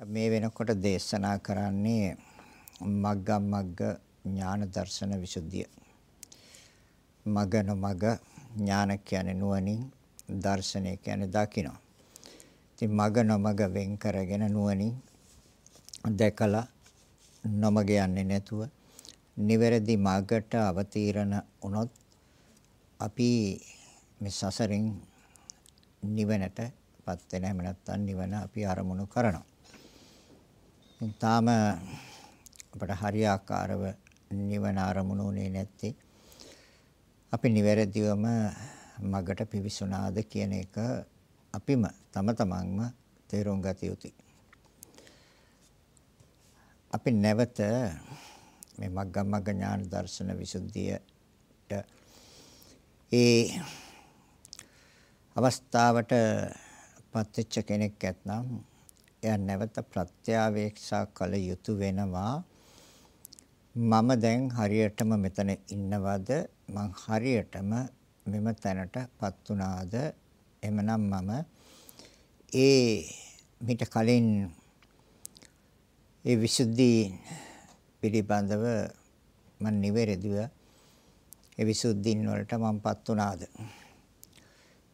මේ වෙනකොට දේශනා කරන්නේ මග්ගම් මග්ග ඥාන දර්ශන විසුද්ධිය. මග නොමග ඥාන කියන්නේ නුවණින් දර්ශනය කියන්නේ දකින්න. ඉතින් මග නොමග වෙන් කරගෙන නුවණින් දැකලා නොමග යන්නේ නැතුව නිවැරදි මාර්ගයට අවතීර්ණ වුණොත් අපි මේ සසරෙන් නිවනටපත් වෙන හැම නැත්තම් නිවන අපි අරමුණු කරනවා. තාම අපට හරියාකාරව නිවන අරමුණු උනේ නැත්තේ අපි නිවැරදිවම මගට පිවිසුණාද කියන එක අපිම තම තමන්ම තේරුම් ගත යුතුයි. අපි නැවත මේ මග්ගමග්ග ඥාන දර්ශන විසුද්ධියට ඒ අවස්ථාවට පත්වෙච්ච කෙනෙක් ඇත්නම් එයා නැවත ප්‍රත්‍යාවේක්ෂා කළ යුතු වෙනවා. මම දැන් හරියටම මෙතන ඉන්නවද? මං හරියටම මෙම තැනටපත් උනාද එමනම් මම ඒ මිට කලින් ඒ විසුද්ධි පිළිබඳව මම නිවැරදිව ඒ විසුද්ධීන් වලට මමපත් උනාද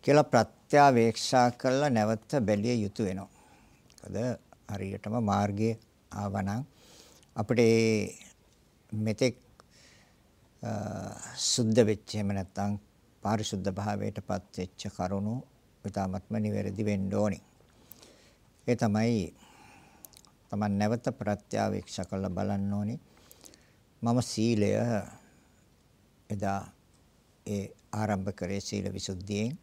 කියලා ප්‍රත්‍යාවේක්ෂා කරලා නැවත බැලිය යුතු වෙනවා. මොකද හරියටම මාර්ගයේ ආවනම් අපිට මෙතෙක් සුද්ධ වෙච්ච එහෙම නැත්නම් පාරිශුද්ධ භාවයටපත් වෙච්ච කරුණු ඊටාත්ම නිවැරදි වෙන්න ඕනි. ඒ තමයි තමන් නැවත ප්‍රත්‍යාවේක්ෂා කරලා බලන්න ඕනි. මම සීලය එදා ඒ ආරම්භ කරේ සීල විසුද්ධියෙන්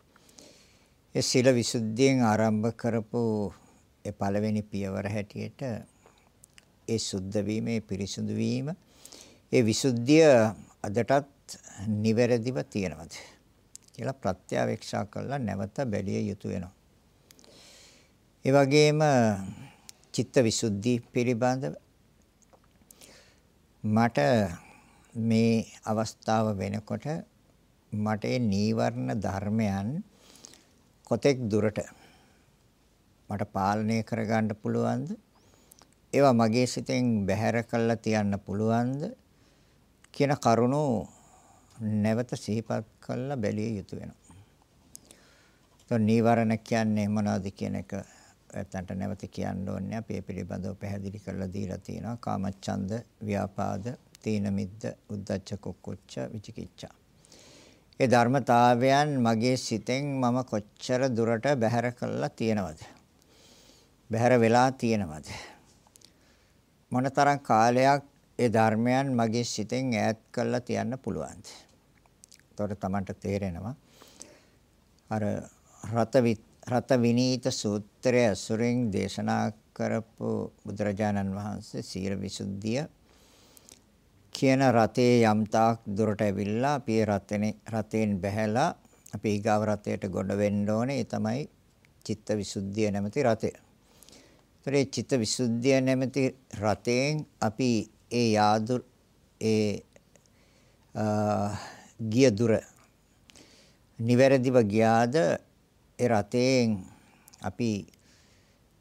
ඒ සීල විසුද්ධියෙන් ආරම්භ කරපු ඒ පළවෙනි පියවර හැටියට ඒ සුද්ධ වීම, ඒ පිරිසුදු වීම, ඒ විසුද්ධිය අදටත් නිවැරදිව තියෙනවද කියලා ප්‍රත්‍යවේක්ෂා කරලා නැවත බැලිය යුතු වෙනවා. ඒ වගේම චිත්ත විසුද්ධි පිළිබඳව මට මේ අවස්ථාව වෙනකොට මට ඒ නීවරණ ධර්මයන් කොතෙක් දුරට මට පාලනය කරගන්න පුළුවන්ද? ඒවා මගේ සිතෙන් බැහැර කළා තියන්න පුළුවන්ද? කියන කරුණු නැවත සිහිපත් කරලා බැලිය යුතු වෙනවා. તો නීවරණ කියන්නේ මොනවද කියන එක ඇත්තන්ට නැවත කියන්න ඕනේ. අපි ඒ පිළිබඳව පැහැදිලි කරලා දීලා තියෙනවා. කාමච්ඡන්ද, ව්‍යාපාද, තීන මිද්ද, උද්ධච්ච කුක්කුච්ච, විචිකිච්ඡා. ඒ ධර්මතාවයන් මගේ සිතෙන් මම කොච්චර දුරට බැහැර කළා තියෙනවද? බැහැර වෙලා තියෙනවද? මොනතරම් කාලයක් ඒ ධර්මයන් මගේ සිතෙන් ඈත් කළා තියන්න පුළුවන්ද? එතකොට Tamanට තේරෙනවා අර රත රත විනීත සූත්‍රය අසුරෙන් දේශනා කරපු බුදුරජාණන් වහන්සේ සීල විසුද්ධිය කියන රතේ යම්තාක් දුරට ඇවිල්ලා අපි රතනේ රතෙන් බැහැලා අපි ඊගාව රතයට ගොඩ වෙන්න ඕනේ ඒ තමයි චිත්ත විසුද්ධිය නැමැති රතය. ඒතර ඒ චිත්ත විසුද්ධිය නැමැති රතෙන් අපි ඒ යාදු ඒ ගිය දුර නිවැරදිව ගියාද ඒ රතෙන් අපි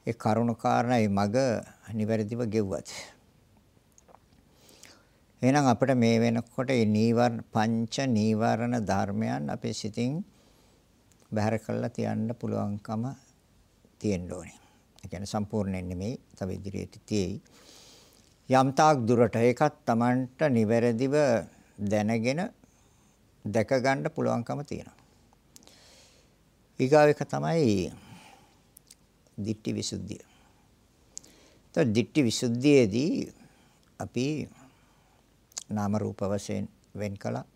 ඒ කරුණ කාරණා ඒ මග නිවැරදිව ගෙව්වද එහෙනම් අපිට මේ වෙනකොට මේ නීවරණ පංච නීවරණ ධර්මයන් අපේ සිතින් බැහැර කරලා තියන්න පුළුවන්කම තියෙන්න ඕනේ. ඒ කියන්නේ සම්පූර්ණයෙන් නෙමෙයි, තව ඉදිරියට තියෙයි. යම් තාක් දුරට ඒකත් Tamanට නිවැරදිව දැනගෙන දැක ගන්න පුළුවන්කම තියෙනවා. ඊගාව එක තමයි ditthi visuddhiya. તો ditthi visuddhiයේදී අපි නාම රූප වශයෙන් වෙන් කළා.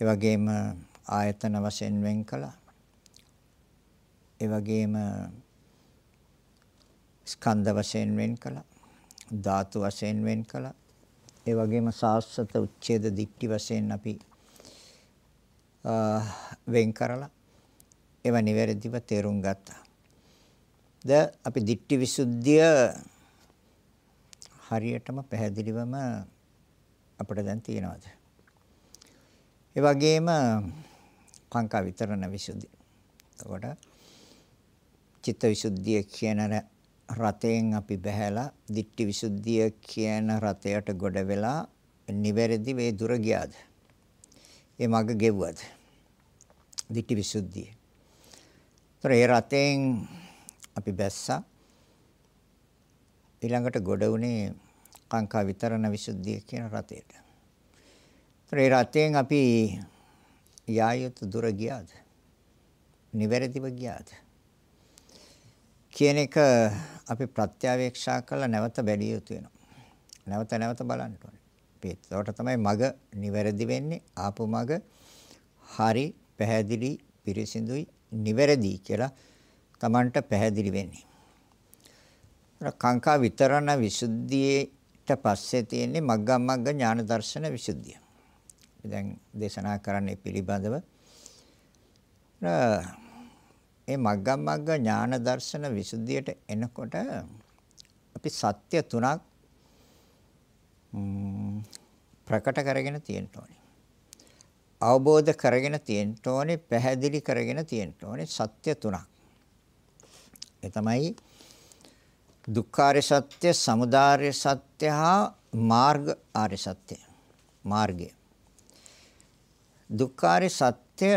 ඒ වගේම ආයතන වශයෙන් වෙන් කළා. ඒ වගේම ස්කන්ධ වශයෙන් වෙන් කළා. ධාතු වශයෙන් වෙන් කළා. ඒ වගේම සාස්වත උච්ඡේද දික්ටි වශයෙන් අපි වෙන් කරලා ඒවා නිවැරදිව තේරුම් ගත්තා. ද අපි දික්ටි විසුද්ධිය හරියටම පැහැදිලිවම අපිට දැන් තියෙනවද? ඒ වගේම කාංකා විතරණ විසුද්ධි. එතකොට චිත්ත විසුද්ධිය කියන රතෙන් අපි බහැලා දිට්ඨි විසුද්ධිය කියන රතයට ගොඩ වෙලා නිවැරදි වේ දුර ගියාද? ඒ මග ගෙව්වද? දිට්ඨි විසුද්ධිය. ඒතර ඒ රතෙන් අපි බැස්සා. ඊළඟට ගොඩ වුණේ කාංකා විතරණ විසුද්ධිය කියන රතයට. ඒතර ඒ රතෙන් අපි යායුතු දුර ගියාද? නිවැරදිව ගියාද? කියන එක අපි ප්‍රත්‍යවේක්ෂා කරලා නැවත බැලිය යුතු වෙනවා. නැවත නැවත බලන්න ඕනේ. ඒකට තමයි මග නිවැරදි වෙන්නේ. ආපු මග හරි පැහැදිලි පිරිසිදුයි නිවැරදි කියලා Tamanට පැහැදිලි වෙන්නේ. කාංකා විතරණ විසුද්ධියට පස්සේ තියෙන්නේ මග්ගමග්ග ඥාන දර්ශන විසුද්ධිය. දැන් දේශනා කරන්නේ පිළිබඳව ඒ මග්ගමග්ග ඥාන දර්ශන විසුද්ධියට එනකොට අපි සත්‍ය තුනක් ප්‍රකට කරගෙන තියෙන්න ඕනේ. අවබෝධ කරගෙන තියෙන්න ඕනේ, පැහැදිලි කරගෙන තියෙන්න ඕනේ සත්‍ය තුනක්. ඒ තමයි දුක්ඛාරය සත්‍ය, සමුදාය සත්‍ය හා මාර්ග ආර්ය සත්‍ය. මාර්ගය. දුක්ඛාරය සත්‍ය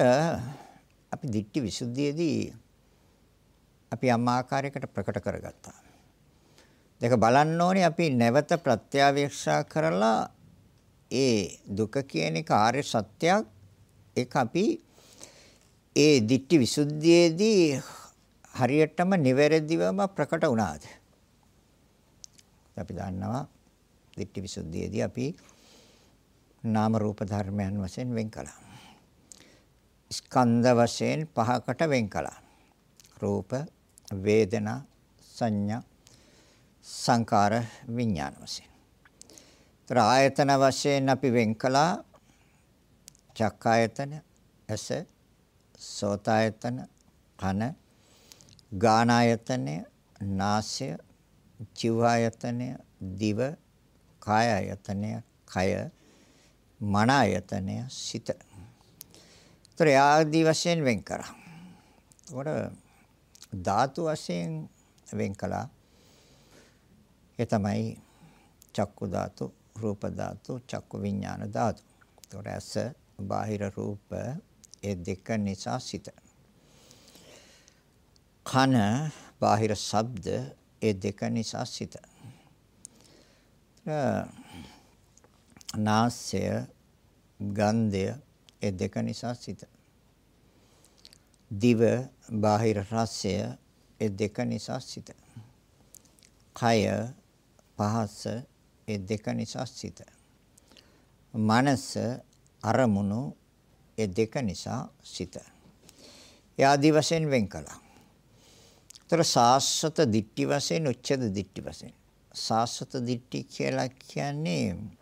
අපි දිට්ඨි විසුද්ධියේදී අපි යම් ආකාරයකට ප්‍රකට කරගත්තා. දෙක බලන්න ඕනේ අපි නැවත ප්‍රත්‍යවේක්ෂා කරලා ඒ දුක කියන එක ආර්ය සත්‍යයක් ඒක අපි ඒ දිට්ඨි විසුද්ධියේදී හරියටම නිවැරදිවම ප්‍රකට වුණාද? අපි දන්නවා දිට්ඨි විසුද්ධියේදී අපි නාම රූප ධර්මයන් වශයෙන් වෙන් කළා. ස්කන්ධ වශයෙන් පහකට වෙන් කළා. රූප, වේදනා, සංඥා, සංකාර, විඥාන වශයෙන්. ତර ආයතන වශයෙන් අපි වෙන් කළා චක්කායතන, ඇස, සෝතායතන, කන, ගානායතනය, නාසය, ජීවායතනය, දිව, කායායතනය, කය, මන ආයතනය, සිත ඒතර ආදී වශයෙන් වෙන් කරා. එතකොට ධාතු වශයෙන් වෙන් කළා. ඒ තමයි චක්කු ධාතු, රූප ධාතු, චක්කු විඥාන ධාතු. එතකොට ඇස, බාහිර රූප ඒ දෙක නිසා සිත. කන, බාහිර ශබ්ද ඒ දෙක නිසා සිත. නාසය, ගන්ධය ඒ දෙක නිසා සිත. දිව බාහිර රසය ඒ දෙක නිසා සිත. කය පහස ඒ දෙක නිසා සිත. මනස අරමුණු ඒ දෙක නිසා සිත. ඒ ආදි වශයෙන් වෙන් කළා. ତර සාස්වත දිට්ටි වශයෙන් උච්ඡද දිට්ටි වශයෙන්. සාස්වත දිට්ටි කියලා කියන්නේ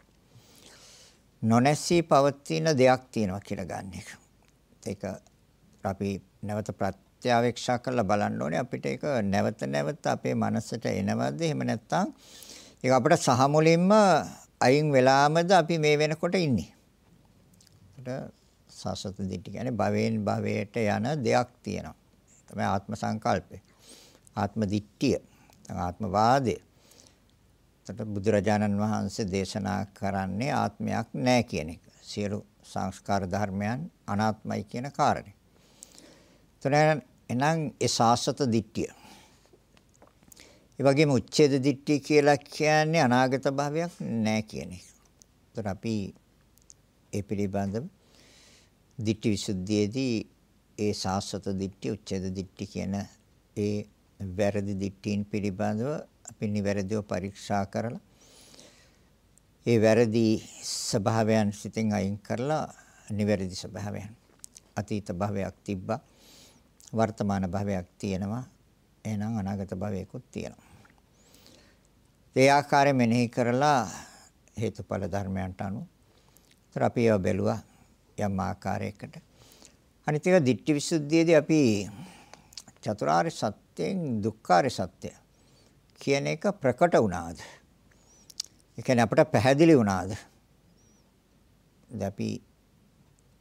නොනැසී පවතින දෙයක් තියෙනවා කියලා ගන්න එක. ඒක අපි නැවත ප්‍රත්‍යවේක්ෂා කරලා බලන්න ඕනේ අපිට ඒක නැවත නැවත අපේ මනසට එනවද එහෙම නැත්නම් ඒක අපිට සහ මුලින්ම අයින් වෙලාමද අපි මේ වෙනකොට ඉන්නේ. ඒකට සසත දිට්ඨි කියන්නේ භවෙන් භවයට යන දෙයක් තියෙනවා. තමයි ආත්ම සංකල්පය. ආත්ම දිට්ඨිය. ආත්ම වාදය. එතකොට බුදුරජාණන් වහන්සේ දේශනා කරන්නේ ආත්මයක් නැහැ කියන එක. සියලු සංස්කාර ධර්මයන් අනාත්මයි කියන කාරණේ. එතන එනම් ඒ සාසත දිට්ඨිය. ඒ වගේම උච්ඡේද දිට්ඨිය කියලා කියන්නේ අනාගත භාවයක් නැහැ කියන එක. එතකොට අපි ඒ පිළිබඳව දිට්ඨි විසුද්ධියේදී ඒ සාසත දිට්ඨිය උච්ඡේද දිට්ඨිය කියන ඒ වැරදි දිට්ඨීන් පිළිබඳව අපි නිවැරදිව පරීක්ෂා කරලා ඒ වැරදි ස්වභාවයන් සිතින් අයින් කරලා නිවැරදි ස්වභාවයන් අතීත භවයක් තිබ්බා වර්තමාන භවයක් තියෙනවා එහෙනම් අනාගත භවයකුත් තියෙනවා. ඒ ආකාරයෙන් මෙනෙහි කරලා හේතුඵල ධර්මයන්ට අනුව ඒතර අපි ඒවා බැලුවා යම් ආකාරයකට. අනිත් එක ditthi visuddhiyේදී අපි චතුරාර්ය සත්‍යයෙන් දුක්ඛාර්ය සත්‍යය කියන එක ප්‍රකට වුණාද? ඒ කියන්නේ අපට පැහැදිලි වුණාද? දැන් අපි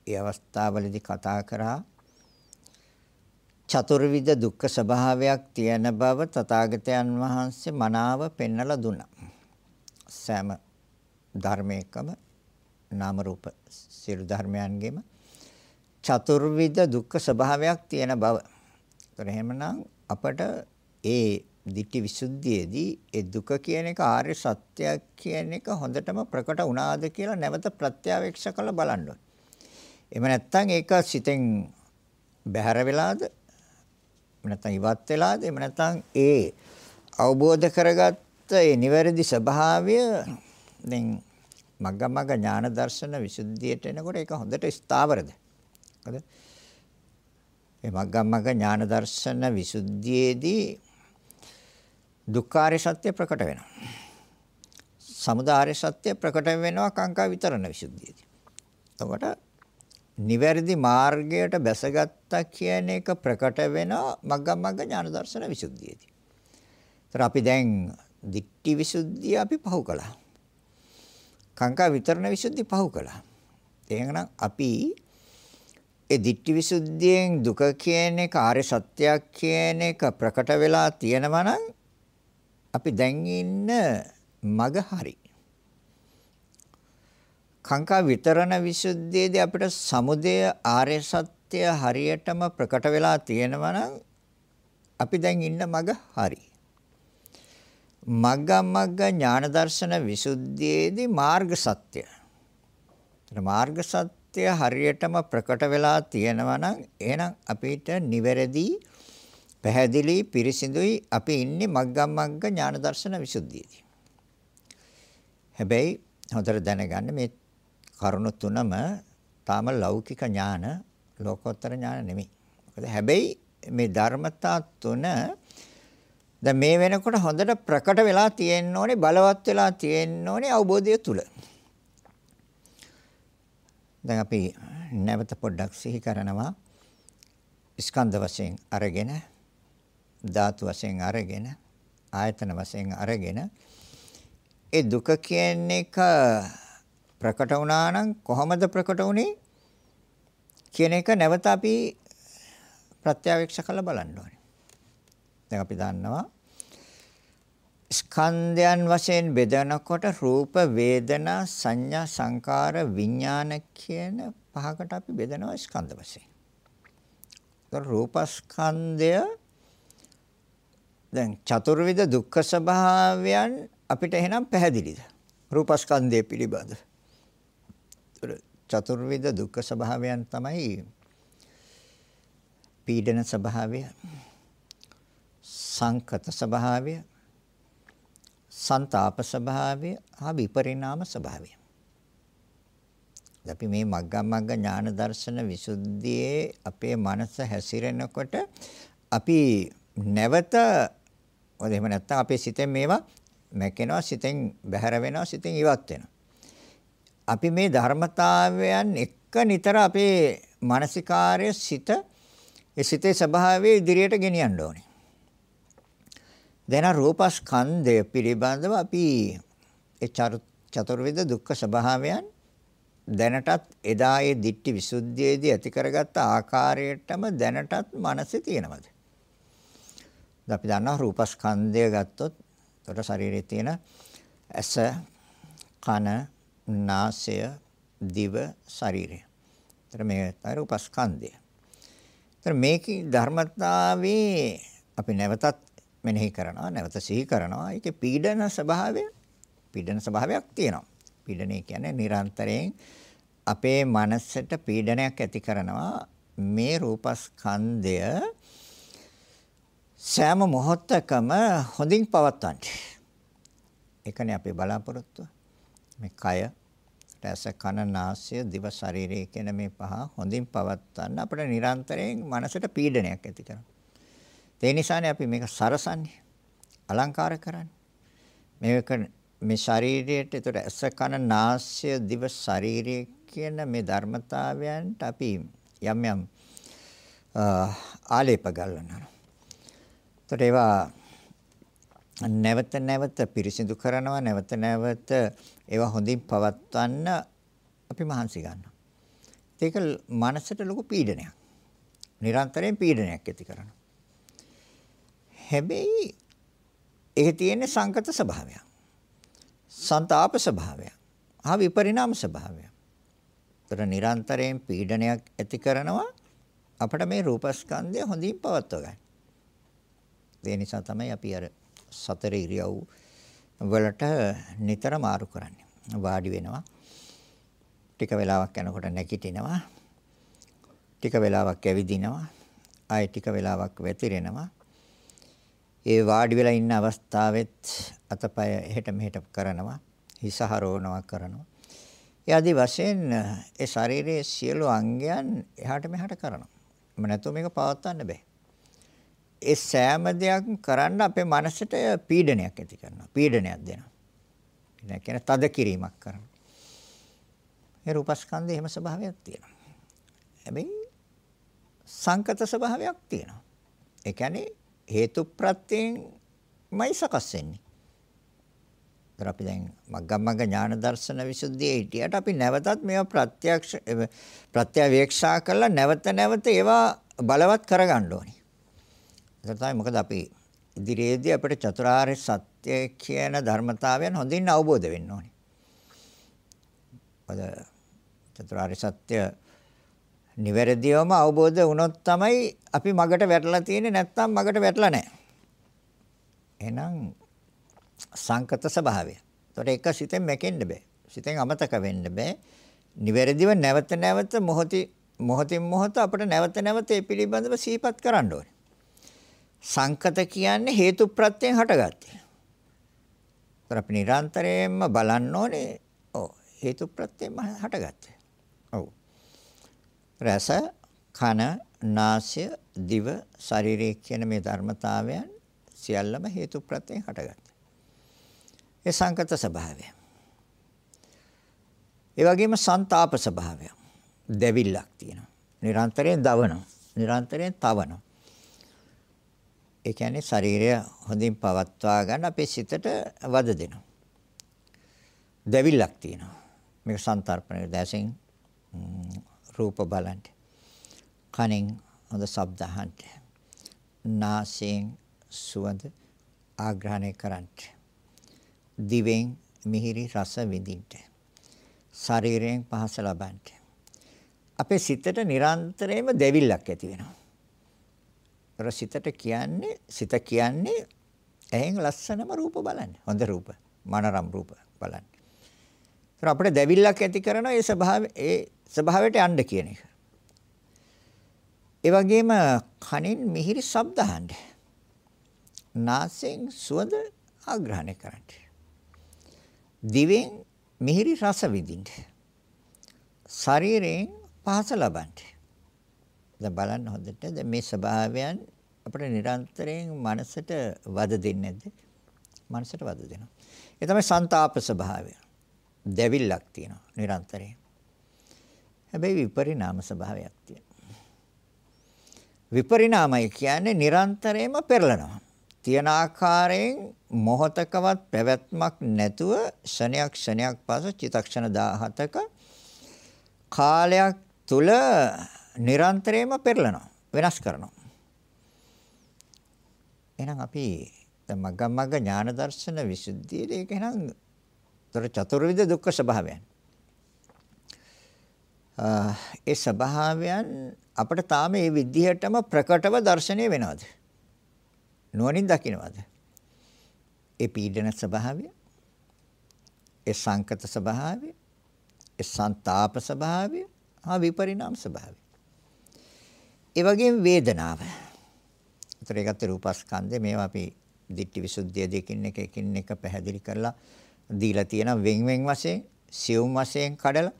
ඒ අවස්ථාවලදී කතා කරා චතුර්විධ දුක්ඛ ස්වභාවයක් තියෙන බව තථාගතයන් වහන්සේ මනාව පෙන්වලා දුන්නා. සෑම ධර්මයකම නාම රූප සියලු ධර්මයන්ගෙම චතුර්විධ දුක්ඛ ස්වභාවයක් තියෙන බව. ඒතර එහෙමනම් අපට ඒ ditthi visuddhiයේදී ඒ දුක කියන එක ආර්ය සත්‍යයක් කියන එක හොඳටම ප්‍රකට වුණාද කියලා නැවත ප්‍රත්‍යවේක්ෂ කරලා බලන්න ඕනේ. එහෙම නැත්නම් ඒක සිතෙන් බැහැර වෙලාද? එහෙම නැත්නම් ඉවත් වෙලාද? එහෙම නැත්නම් ඒ අවබෝධ කරගත්ත ඒ නිවැරදි ස්වභාවය දැන් මග්ගමග්ග ඥාන දර්ශන විසුද්ධියට එනකොට ඒක හොඳට ස්ථාවරද? හරිද? මේ මග්ගමග්ග ඥාන දර්ශන විසුද්ධියේදී දුක්ඛාරය සත්‍ය ප්‍රකට වෙනවා. සමුදාය සත්‍ය ප්‍රකට වෙනවා කාංකා විතරණ විසුද්ධියේදී. එතකොට නිවැරදි මාර්ගයට බැසගත්තා කියන එක ප්‍රකට වෙනවා මග්ගමග්ග ඥාන දර්ශන විසුද්ධියේදී. ඒතර අපි දැන් දික්ටි විසුද්ධිය අපි පහු කළා. කාංකා විතරණ විසුද්ධිය පහු කළා. එහෙනම් අපි ඒ ditthi visuddhiයෙන් දුක කියන එක ආර්ය සත්‍යයක් කියන එක ප්‍රකට වෙලා තියෙනවා නම් අපි දැන් ඉන්න මග හරි. කාංකා විතරණ විසුද්ධියේදී අපිට සමුදය ආර්ය සත්‍ය හරියටම ප්‍රකට වෙලා තියෙනවා නම් අපි දැන් ඉන්න මග හරි. මග්ග මග්ග ඥාන දර්ශන විසුද්ධියේදී මාර්ග සත්‍ය. මාර්ග සත්‍ය සත්‍ය හරියටම ප්‍රකට වෙලා තියෙනවා නම් එහෙනම් අපිට නිවැරදි පැහැදිලි පිරිසිදුයි අපි ඉන්නේ මග්ගම් මග්ග ඥාන දර්ශන විසුද්ධියේදී. හැබැයි හොඳට දැනගන්න මේ කරුණු තුනම තාම ලෞකික ඥාන ලෝකෝත්තර ඥාන නෙමෙයි. මොකද හැබැයි මේ ධර්මතා තුන දැන් මේ වෙනකොට හොඳට ප්‍රකට වෙලා තියෙන්න ඕනේ බලවත් වෙලා තියෙන්න ඕනේ අවබෝධය තුල. දැන් අපි නැවත පොඩ්ඩක් සිහි කරනවා ස්කන්ධ වශයෙන් අරගෙන ධාතු වශයෙන් අරගෙන ආයතන වශයෙන් අරගෙන ඒ දුක කියන එක ප්‍රකට වුණා නම් කොහොමද ප්‍රකට වුනේ කියන එක නැවත අපි ප්‍රත්‍යවේක්ෂ කරලා බලන්න ඕනේ. දැන් අපි දන්නවා ස්කන්ධයන් වශයෙන් බෙදනකොට රූප වේදනා සංඥා සංකාර විඥාන කියන පහකට අපි බෙදනවා ස්කන්ධ වශයෙන්. ඒතර රූපස්කන්ධය දැන් චතුර්විධ දුක්ඛ ස්වභාවයන් අපිට එහෙනම් පැහැදිලිද? රූපස්කන්ධය පිළිබඳ. චතුර්විධ දුක්ඛ ස්වභාවයන් තමයි පීඩන ස්වභාවය සංකත ස්වභාවය ਸੰతాප ස්වභාවය හා විපරිණාම ස්වභාවය. අපි මේ මග්ගම් මග්ග ඥාන දර්ශන විසුද්ධියේ අපේ මනස හැසිරෙනකොට අපි නැවත ඔය එහෙම නැත්නම් අපේ සිතෙන් මේවා මැකෙනවා සිතෙන් බැහැර වෙනවා සිතෙන් ඉවත් වෙනවා. අපි මේ ධර්මතාවයන් එක්ක නිතර අපේ මානසිකාර්ය සිත ඒ සිතේ ස්වභාවය ඉදිරියට ගෙනියන්න ඕනේ. දැන් රූපස්කන්ධය පිළිබඳව අපි ඒ චතුර්විධ දුක්ඛ ස්වභාවයන් දැනටත් එදා ඒ ditthi visuddhiයේදී ඇති කරගත්ත ආකාරයටම දැනටත් මනසේ තියෙනවද? අපි දන්නවා රූපස්කන්ධය ගත්තොත් එතකොට ශරීරයේ තියෙන ඇස, කන, නාසය, දිව, ශරීරය. එතන මේ තමයි රූපස්කන්ධය. එතන මේකේ ධර්මතාවේ අපි නැවතත් මෙනෙහි කරනවා නැවත සිහි කරනවා ඒකේ පීඩන ස්වභාවය පීඩන ස්වභාවයක් තියෙනවා පීඩනය කියන්නේ නිරන්තරයෙන් අපේ මනසට පීඩනයක් ඇති කරනවා මේ රූපස්කන්ධය සෑම මොහොතකම හොඳින් පවත්වන්න. ඒකනේ අපේ බලාපොරොත්තුව. මේ කය, රස, කන, නාසය, දිව, ශරීරය කියන මේ පහ හොඳින් පවත්වන්න අපිට නිරන්තරයෙන් මනසට පීඩනයක් ඇති කරනවා. ඒ නිසානේ අපි මේක සරසන්නේ. අලංකාර කරන්නේ. මේක මේ ශරීරයට ඒතර ඇස කන නාසය දිව ශරීරය කියන මේ ධර්මතාවයන්ට අපි යම් යම් ආලේප ගන්නවා. ඒතර ඒවා නැවත නැවත පිරිසිදු කරනවා නැවත නැවත ඒවා හොඳින් පවත්වන්න අපි මහන්සි ගන්නවා. ඒක මනසට ලොකු පීඩනයක්. නිරන්තරයෙන් පීඩනයක් ඇති කරනවා. හැබැයි ඒකේ තියෙන සංකත ස්වභාවයක්. සංతాප ස්වභාවයක්. ආ විපරිණාම ස්වභාවයක්. ତර නිරන්තරයෙන් පීඩනයක් ඇති කරනවා අපිට මේ රූපස්කන්ධය හොඳින් පවත්ව ගන්න. ඒ නිසා තමයි අපි අර සතර ඉරියව් වලට නිතර මාරු කරන්නේ. වාඩි වෙනවා. ටික වෙලාවක් යනකොට නැගිටිනවා. ටික වෙලාවක් ඇවිදිනවා. ආයෙ ටික වෙලාවක් වැතිරෙනවා. ඒ වාඩි වෙලා ඉන්න අවස්ථාවෙත් අතපය එහෙට මෙහෙට කරනවා. හිස හරවනවා කරනවා. ඒ ආදි වශයෙන් ඒ ශරීරයේ සියලු අංගයන් එහාට මෙහාට කරනවා. මම නැතුව මේක පවත්වන්න බෑ. ඒ සෑම දෙයක් කරන්න අපේ මනසට පීඩනයක් ඇති කරනවා. පීඩනයක් දෙනවා. ඒ කියන්නේ තද කිරීමක් කරනවා. ඒ රූපස්කන්ධේ එහෙම ස්වභාවයක් තියෙනවා. හැබැයි සංකත ස්වභාවයක් තියෙනවා. ඒ කියන්නේ හේතු ප්‍රත්‍යයෙන්මයි සකස් වෙන්නේ. ඒතර අපි දැන් මග්ගමග්ග ඥාන දර්ශන විසුද්ධියේ හිටියට අපි නැවතත් මේවා ප්‍රත්‍යක්ෂ ප්‍රත්‍යවේක්ෂා කරලා නැවත නැවත ඒවා බලවත් කරගන්න ඕනේ. ඒක තමයි මොකද අපි ඉදිරියේදී අපිට චතුරාර්ය සත්‍ය කියන ධර්මතාවයන් හොඳින් අවබෝධ වෙන්න ඕනේ. අද චතුරාර්ය සත්‍ය නිවැරදිවම අවබෝධ වුණොත් තමයි අපි මගට වැටලා තියෙන්නේ නැත්නම් මගට වැටලා නැහැ. එහෙනම් සංකත ස්වභාවය. ඒතකොට ඒක සිතෙන් මැකෙන්න බෑ. සිතෙන් අමතක වෙන්න බෑ. නිවැරදිව නැවත නැවත මොහොති මොහොතින් මොහොත අපිට නැවත නැවත ඒ පිළිබඳව සිහිපත් කරන්න ඕනේ. සංකත කියන්නේ හේතු ප්‍රත්‍යයෙන් හටගත්තේ. ඒතර අපි නිරන්තරයෙන්ම බලන්න ඕනේ. ඔව් හේතු ප්‍රත්‍යයෙන්ම හටගත්තේ. ඔව්. රස, කන, නාසය, දිව, ශරීරය කියන මේ ධර්මතාවයන් සියල්ලම හේතු ප්‍රත්‍යයෙන් හටගත්තා. ඒ සංකත ස්වභාවය. ඒ වගේම ਸੰతాප ස්වභාවය. දෙවිල්ලක් තියෙනවා. නිරන්තරයෙන් දවනවා. නිරන්තරයෙන් තවනවා. ඒ කියන්නේ ශරීරය හොඳින් පවත්වා ගන්න අපේ සිතට වද දෙනවා. දෙවිල්ලක් තියෙනවා. මේක සංතරපණය දැසින් රූප බලන්න. කනෙන් හොඳ ශබ්ද අහන්න. නාසයෙන් සුවඳ ආග්‍රහණය කරන්න. දිවෙන් මිහිරි රස විඳින්න. ශරීරයෙන් පහස ලබන්න. අපේ සිතට නිරන්තරයෙන්ම දෙවිල්ලක් ඇති වෙනවා. ඒතර සිතට කියන්නේ සිත කියන්නේ ඇහෙන් ලස්සනම රූප බලන්න. හොඳ රූප, මනරම් රූප බලන්න. ඒතර අපිට දෙවිල්ලක් ඇති කරන ඒ ස්වභාවය ඒ ස්වභාවයට යන්න කියන එක. ඒ වගේම කනින් මිහිරි ශබ්ද අහන්න. නාසයෙන් සුවඳ ආග්‍රහණය කරන්න. දිවෙන් මිහිරි රස විඳින්න. ශරීරයෙන් පහස ලබන්න. දැන් බලන්න හොඳට දැන් මේ ස්වභාවයන් අපිට නිරන්තරයෙන් මනසට වද දෙන්නේ නැද්ද? මනසට වද දෙනවා. ඒ තමයි ਸੰతాප ස්වභාවය. දෙවිල්ලක් තියෙනවා නිරන්තරයෙන්. හැබැයි විපරිණාම ස්වභාවයක් තියෙනවා. විපරිණාමය කියන්නේ නිරන්තරයෙන්ම පෙරලනවා. තියෙන ආකාරයෙන් මොහතකවත් පැවැත්මක් නැතුව ක්ෂණයක් ක්ෂණයක් පසු චිතක්ෂණ 17ක කාලයක් තුල නිරන්තරයෙන්ම පෙරලනවා වෙනස් කරනවා. එහෙනම් අපි දැන් මග්ගමග්ග ඥාන දර්ශන විසුද්ධියේ ඒක එහෙනම් තොර චතුර්විධ දුක්ඛ ස්වභාවයන්. ඒ ස්වභාවයන් අපිට තාම මේ විදිහටම ප්‍රකටව දැర్శණය වෙනවද? නුවණින් දකින්නවද ඒ පීඩන ස්වභාවය ඒ සංකත ස්වභාවය ඒ සන්තාප ස්වභාවය හා විපරිණාම ස්වභාවය. ඒ වගේම වේදනාව. ඒතර ඒකත් රූපස්කන්ධේ මේවා අපි දිට්ඨි විසුද්ධිය දෙකින් එක එකින් එක පැහැදිලි කරලා දීලා තියෙන වෙන් වෙන් වශයෙන් සියුම් වශයෙන් කඩලා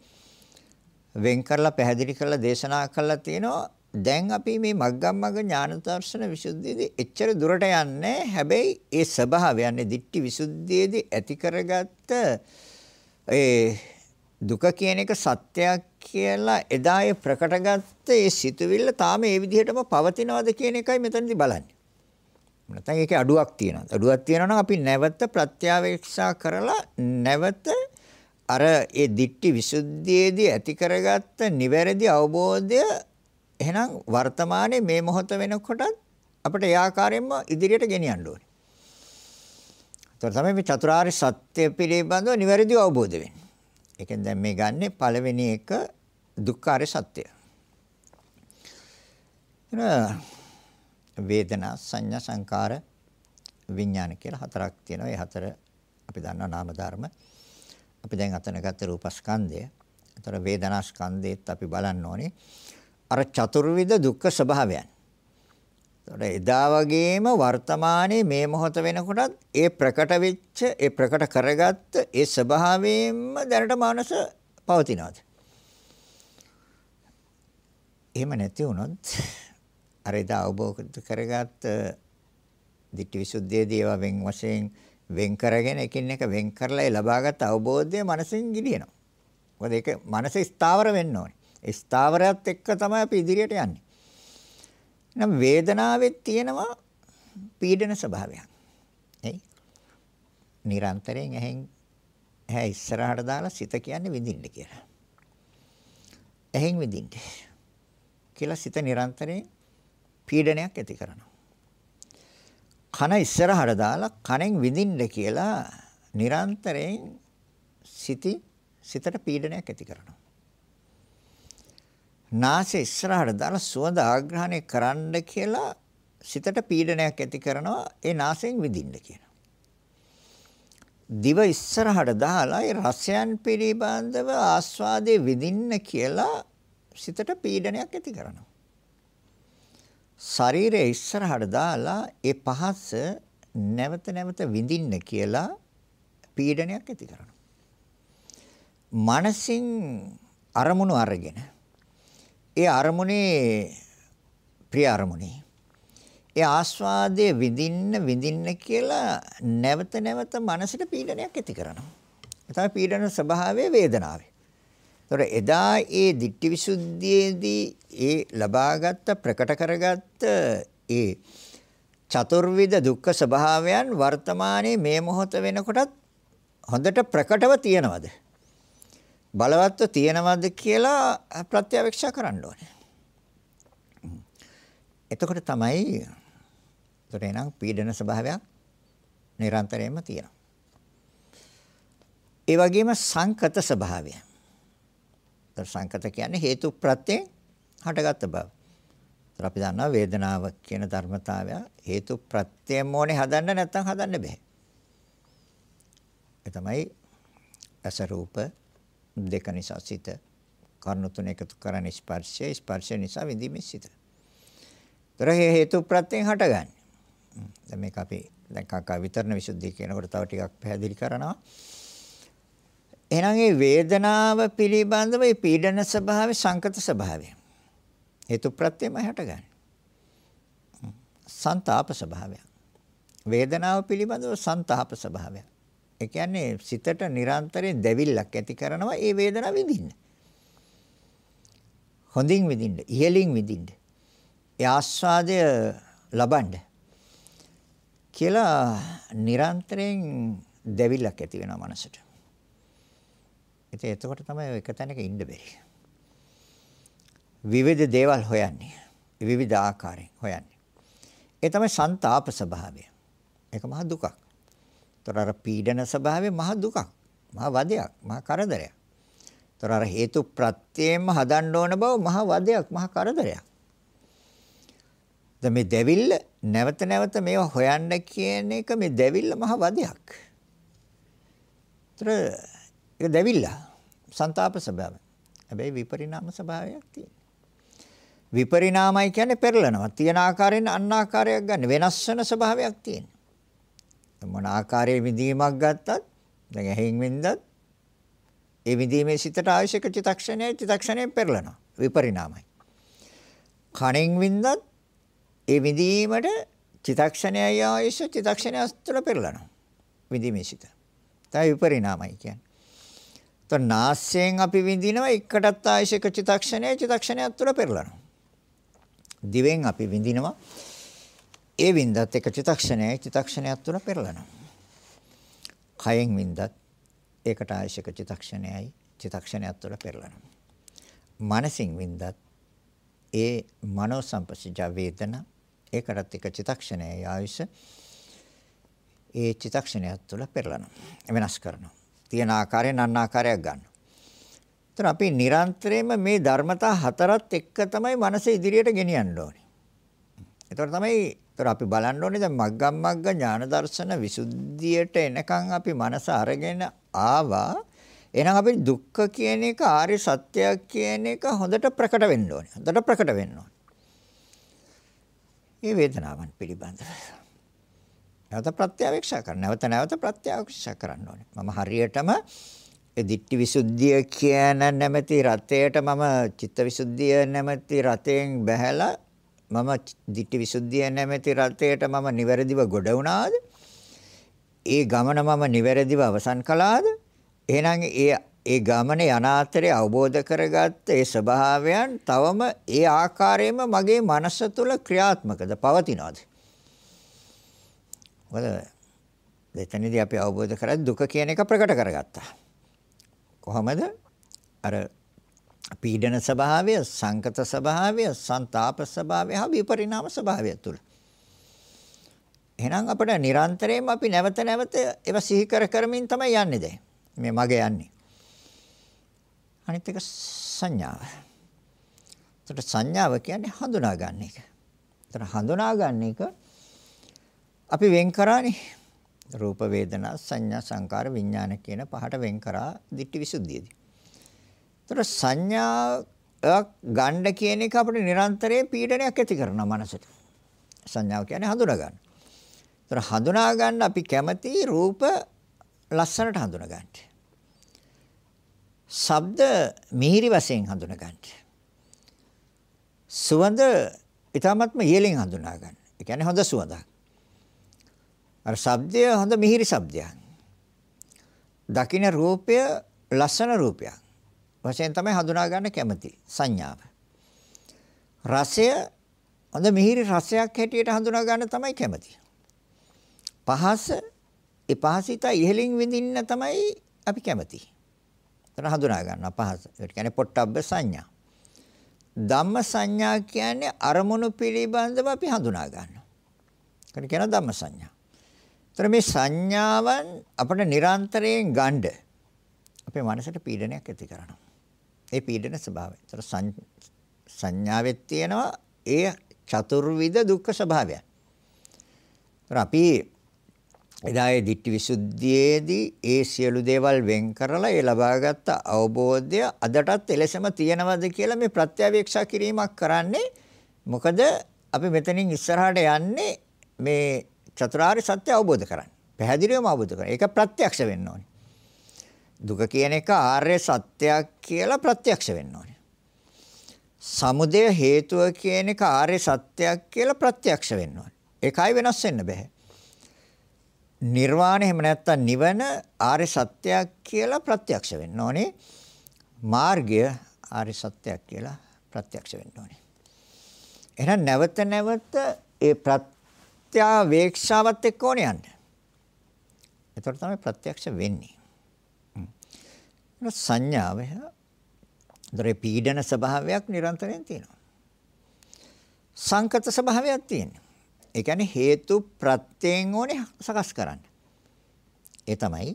වෙන් කරලා පැහැදිලි කරලා දේශනා කරලා තියෙනවා. දැන් අපි මේ මග්ගමග්ග ඥාන දර්ශන විසුද්ධියේදී එච්චර දුරට යන්නේ හැබැයි ඒ ස්වභාවය යන්නේ දිට්ටි විසුද්ධියේදී ඇති කරගත්ත ඒ දුක කියන එක සත්‍යයක් කියලා එදා ඒ ප්‍රකටගත්ත ඒ සිතුවිල්ල තාම ඒ විදිහටම පවතිනවද කියන එකයි මෙතනදී බලන්නේ. නැත්නම් ඒකේ අඩුවක් තියෙනවා. අඩුවක් තියෙනවා නම් අපි නැවත ප්‍රත්‍යවේක්ෂා කරලා නැවත අර ඒ දිට්ටි විසුද්ධියේදී ඇති කරගත්ත නිවැරදි අවබෝධය එහෙනම් වර්තමානයේ මේ මොහොත වෙනකොට අපිට ඒ ආකාරයෙන්ම ඉදිරියට ගෙනියන්න ඕනේ. ඒතර තමයි මේ චතුරාර්ය සත්‍ය පිළිබඳව නිවැරදිව අවබෝධ වෙන්නේ. ඒකෙන් දැන් මේ ගන්නෙ පළවෙනි එක දුක්ඛාරය සත්‍ය. වේදනා සංඥා සංකාර විඥාන කියලා හතරක් තියෙනවා. ඒ හතර අපි දන්නා නාම ධර්ම. අපි දැන් අතන ගත්ත රූපස්කන්ධය. ඒතර වේදනා ස්කන්ධෙත් අපි බලන්න ඕනේ. අර චතුර්විධ දුක්ඛ ස්වභාවයන්. ඒතර එදා වගේම වර්තමානයේ මේ මොහොත වෙනකොටත් ඒ ප්‍රකට වෙච්ච ඒ ප්‍රකට කරගත්ත ඒ ස්වභාවයෙන්ම දැනට මානස පවතිනවාද? එහෙම නැති වුණොත් අර එදා අවබෝධ කරගත්ත ditthi visuddhiයේදී ඒවා වෙන් වශයෙන් වෙන් කරගෙන එකින් එක වෙන් කරලා ඒ ලබාගත් අවබෝධය මනසින් ගිලිනවා. මොකද ඒක මනස ස්ථාවර වෙන්න ඕනේ. ඒ ස්ථාවරයත් එක්ක තමයි අපි ඉදිරියට යන්නේ. එහෙනම් වේදනාවෙත් තියෙනවා පීඩන ස්වභාවයක්. එයි. නිරන්තරයෙන් ඇහෙන් ඇහැ ඉස්සරහට දාලා සිත කියන්නේ විඳින්න කියලා. ඇහෙන් විඳින්න. කියලා සිත නිරන්තරයෙන් පීඩනයක් ඇති කරනවා. කන ඉස්සරහට දාලා කනෙන් විඳින්න කියලා නිරන්තරයෙන් සිටි සිතට පීඩනයක් ඇති කරනවා. නාසය ඉස්සරහට දාලා සුවඳ ආග්‍රහණය කරන්න කියලා සිතට පීඩනයක් ඇති කරනවා ඒ නාසයෙන් විඳින්න කියනවා. දිව ඉස්සරහට දාලා ඒ රසයන් පිළිබඳව ආස්වාදයේ විඳින්න කියලා සිතට පීඩනයක් ඇති කරනවා. ශරීරයේ ඉස්සරහට දාලා ඒ පහස නැවත නැවත විඳින්න කියලා පීඩනයක් ඇති කරනවා. මනසින් අරමුණු අරගෙන ඒ අරමුණේ ප්‍රිය අරමුණේ ඒ ආස්වාදයේ විඳින්න විඳින්න කියලා නැවත නැවත මනසට පීඩනයක් ඇති කරනවා. ඒ තමයි පීඩන ස්වභාවයේ වේදනාවේ. ඒතොර එදා ඒ ditthi visuddhiයේදී ඒ ලබාගත් ප්‍රකට කරගත්ත ඒ චතුර්විධ දුක්ඛ ස්වභාවයන් වර්තමානයේ මේ මොහොත වෙනකොටත් හොඳට ප්‍රකටව තියෙනවද? බලවත්ව තියෙනවද කියලා ප්‍රත්‍යවේක්ෂා කරන්න ඕනේ. එතකොට තමයි එතකොට එනං පීඩන ස්වභාවයක් නිරන්තරයෙන්ම තියෙනවා. ඒ වගේම සංකත ස්වභාවය. ඒතර සංකත කියන්නේ හේතු ප්‍රත්‍යයෙන් හටගත්ත බව. ඒතර අපි දන්නවා වේදනාව කියන ධර්මතාවය හේතු ප්‍රත්‍යයෙන් ඕනේ හදන්න නැත්නම් හදන්න බෑ. ඒ තමයි අස රූප දෙක නිසා සිත කරුණු තුන එකතු කරන ස්පර්ශය ස්පර්ශය නිසා විඳීමේ සිත. ඒතර හේතු ප්‍රත්‍යයෙන් හටගන්නේ. දැන් මේක අපි දැන් කාකා විතරණ විසුද්ධිය කියනකොට තව ටිකක් පැහැදිලි කරනවා. එහෙනම් මේ වේදනාව පිළිබඳව මේ පීඩන ස්වභාවය සංකත ස්වභාවය. හේතු ප්‍රත්‍යයම හටගන්නේ. සන්තාප ස්වභාවය. වේදනාව පිළිබඳව සන්තාප ස්වභාවයක්. ඒ කියන්නේ සිතට නිරන්තරයෙන් දැවිල්ලක් ඇති කරනවා ඒ වේදනාව විඳින්න. හොඳින් විඳින්න, ඉහළින් විඳින්න. ඒ ආස්වාදය ලබන්න. කියලා නිරන්තරයෙන් දැවිල්ලක් ඇති වෙනවා මනසට. ඉතින් එතකොට තමයි එක තැනක ඉන්න බැරි. විවිධ දේවල් හොයන්නේ. විවිධ ආකාරයෙන් හොයන්නේ. ඒ තමයි ਸੰతాප ස්වභාවය. ඒක මහ දුකක්. ඒතර අර පීඩන ස්වභාවය මහ දුකක්, මහ වදයක්, මහ කරදරයක්. ඒතර අර හේතු ප්‍රත්‍යයෙන්ම හදන්න ඕන බව මහ වදයක්, මහ කරදරයක්. දැන් මේ දෙවිල්ල නැවත නැවත මේවා හොයන්න කියන එක මේ දෙවිල්ල මහ වදයක්. ඒතර ඒක දෙවිල්ල. ਸੰతాප ස්වභාවය. හැබැයි විපරිණාම ස්වභාවයක් තියෙනවා. විපරිණාමයි කියන්නේ පෙරලනවා. තියෙන ආකාරයෙන් අන් ආකාරයක් ගන්න වෙනස් වෙන ස්වභාවයක් තියෙනවා. මොන ආකාරයේ විඳීමක් ගත්තත් දැන් ඇහෙන් වින්දත් ඒ විඳීමේ සිතට අවශ්‍යක චිතක්ෂණය චිතක්ෂණයෙන් පෙරලනවා විපරිණාමයි. කණෙන් වින්දත් ඒ විඳීමට චිතක්ෂණයයි අවශ්‍ය චිතක්ෂණය අස්තර පෙරලනවා විඳීමේ සිත. තමයි විපරිණාමයි කියන්නේ. તો නාස්යෙන් අපි විඳිනවා එකටත් අවශ්‍යක චිතක්ෂණය චිතක්ෂණය අස්තර පෙරලනවා. දිවෙන් අපි විඳිනවා ඒ වින්දත් එක චිතක්ෂණයයි චිතක්ෂණයක් තුන පෙරලනවා. කයෙන් වින්දත් ඒකට අවශ්‍යක චිතක්ෂණයයි චිතක්ෂණයක් තුන පෙරලනවා. මනසින් වින්දත් ඒ මනෝ සංපස්සජ වේදනා ඒකටත් එක චිතක්ෂණයයි ආයුෂ ඒ චිතක්ෂණයත් තුළ පෙරලනවා වෙනස් කරනවා තියෙන ආකාරයෙන් අන්න ආකාරයක් ගන්නවා එතන අපි නිරන්තරයෙන්ම මේ ධර්මතා හතරත් එක්ක තමයි මනස ඉදිරියට ගෙනියන්න ඕනේ. ඒතර තමයි ඒතර අපි බලන්න ඕනේ දැන් මග්ගම් මග්ග ඥාන දර්ශන විසුද්ධියට එනකන් අපි මනස අරගෙන ආවා. එහෙනම් අපි දුක්ඛ කියන එක ආර්ය සත්‍යයක් කියන එක හොඳට ප්‍රකට වෙන්න ඕනේ. හොඳට ප්‍රකට වෙන්න ඕනේ. මේ වේදනාවන් පිළිබඳව. නැවත ප්‍රත්‍යවේක්ෂා කරන්න. නැවත නැවත ප්‍රත්‍යවේක්ෂා කරන්න ඕනේ. මම හරියටම ඒ දිට්ඨි විසුද්ධිය කියන නැමැති රතයට මම චිත්ත විසුද්ධිය නැමැති රතෙන් බැහැලා මම දිට්ඨි විසුද්ධිය නැමැති රතයට මම නිවැරදිව ගොඩ වුණාද? ඒ ගමන මම නිවැරදිව අවසන් කළාද? එහෙනම් ඒ ඒ ගමන යන අතරේ අවබෝධ කරගත්ත ඒ ස්වභාවයන් තවම ඒ ආකාරයෙන්ම මගේ මනස තුළ ක්‍රියාත්මකද පවතිනවද? මොකද දෙතනදී අපි අවබෝධ කරගත් දුක කියන එක ප්‍රකට කරගත්තා. කොහමද? අර පීඩන ස්වභාවය, සංකත ස්වභාවය, ਸੰతాප ස්වභාවය හා විපරිණාම ස්වභාවය තුල. එහෙනම් අපිට නිරන්තරයෙන්ම අපි නැවත නැවත ඒවා සිහි කර කරමින් තමයි යන්නේ දැන්. මේ මගේ යන්නේ. අනිත් එක සංඥාව. ඒතර සංඥාව කියන්නේ හඳුනා ගන්න එක. ඒතර හඳුනා ගන්න එක අපි වෙන් කරානේ. රූප වේදනා සංඥා සංකාර විඥාන කියන පහට වෙන් කරා ditthi visuddhiyේදී. ඒතර සංඥාවක් ගන්න කියන එක අපිට නිරන්තරයෙන් පීඩනයක් ඇති කරනවා මනසට. සංඥාව කියන්නේ හඳුනා ගන්න. ඒතර හඳුනා ගන්න අපි කැමති රූප ලස්සනට හඳුනා ගන්න. ශබ්ද මිහිරි වශයෙන් හඳුනා ගන්න. සුවඳ ඊටමත්ම ඉහළින් හඳුනා ගන්න. ඒ කියන්නේ හොඳ සුවඳක්. අර ශබ්දය හොඳ මිහිරි ශබ්දයක්. දකින්න රූපය ලස්සන රූපයක්. වශයෙන් තමයි හඳුනා ගන්න කැමති සංඥාව. රසය හොඳ මිහිරි රසයක් හැටියට හඳුනා ගන්න තමයි කැමති. පහස ඒ පහසිත ඉහළින් විඳින්න තමයි අපි කැමති. එතන හඳුනා ගන්න පහස. ඒ කියන්නේ පොට්ටබ්බ සංඥා. ධම්ම සංඥා කියන්නේ අරමුණු පිළිබඳව අපි හඳුනා ගන්නවා. ඒකට කියන ධම්ම සංඥා. ඒතර මේ සංඥාවන් අපිට නිරන්තරයෙන් ගන්න අපේ මනසට පීඩනයක් ඇති කරනවා. ඒ පීඩන ස්වභාවය. ඒතර සංඥාවෙත් තියෙනවා ඒ චතුර්විධ දුක්ඛ ස්වභාවය. ඒතර අපි එදායේ ditthi visuddhiයේදී ඒ සියලු දේවල් වෙන් කරලා ඒ ලබාගත් අවබෝධය අදටත් එලෙසම තියෙනවද කියලා මේ ප්‍රත්‍යවේක්ෂා කිරීමක් කරන්නේ මොකද අපි මෙතනින් ඉස්සරහට යන්නේ මේ චතුරාර්ය සත්‍ය අවබෝධ කරගන්න. පැහැදිලිවම අවබෝධ කරගන්න. ඒක ප්‍රත්‍යක්ෂ වෙන්න ඕනේ. දුක කියන එක ආර්ය සත්‍යයක් කියලා ප්‍රත්‍යක්ෂ වෙන්න ඕනේ. සමුදය හේතුව කියන එක ආර්ය සත්‍යයක් කියලා ප්‍රත්‍යක්ෂ වෙන්න ඕනේ. ඒකයි වෙනස් වෙන්න බෑ. නිර්වාණය එහෙම නැත්නම් නිවන ආර්ය සත්‍යයක් කියලා ප්‍රත්‍යක්ෂ වෙන්න ඕනේ. මාර්ගය ආර්ය සත්‍යයක් කියලා ප්‍රත්‍යක්ෂ වෙන්න ඕනේ. එහෙනම් නැවත නැවත ඒ ප්‍රත්‍ය ප්‍රත්‍යාවේක්ෂාවත් එක්ක ඕනේ යන්න. එතකොට තමයි ප්‍රත්‍යක්ෂ වෙන්නේ. සංඥාව දරේ පීඩන ස්වභාවයක් නිරන්තරයෙන් තියෙනවා. සංකත ස්වභාවයක් තියෙනවා. ඒ කියන්නේ හේතු ප්‍රත්‍යයෙන් ඕනේ සකස් කරන්න. ඒ තමයි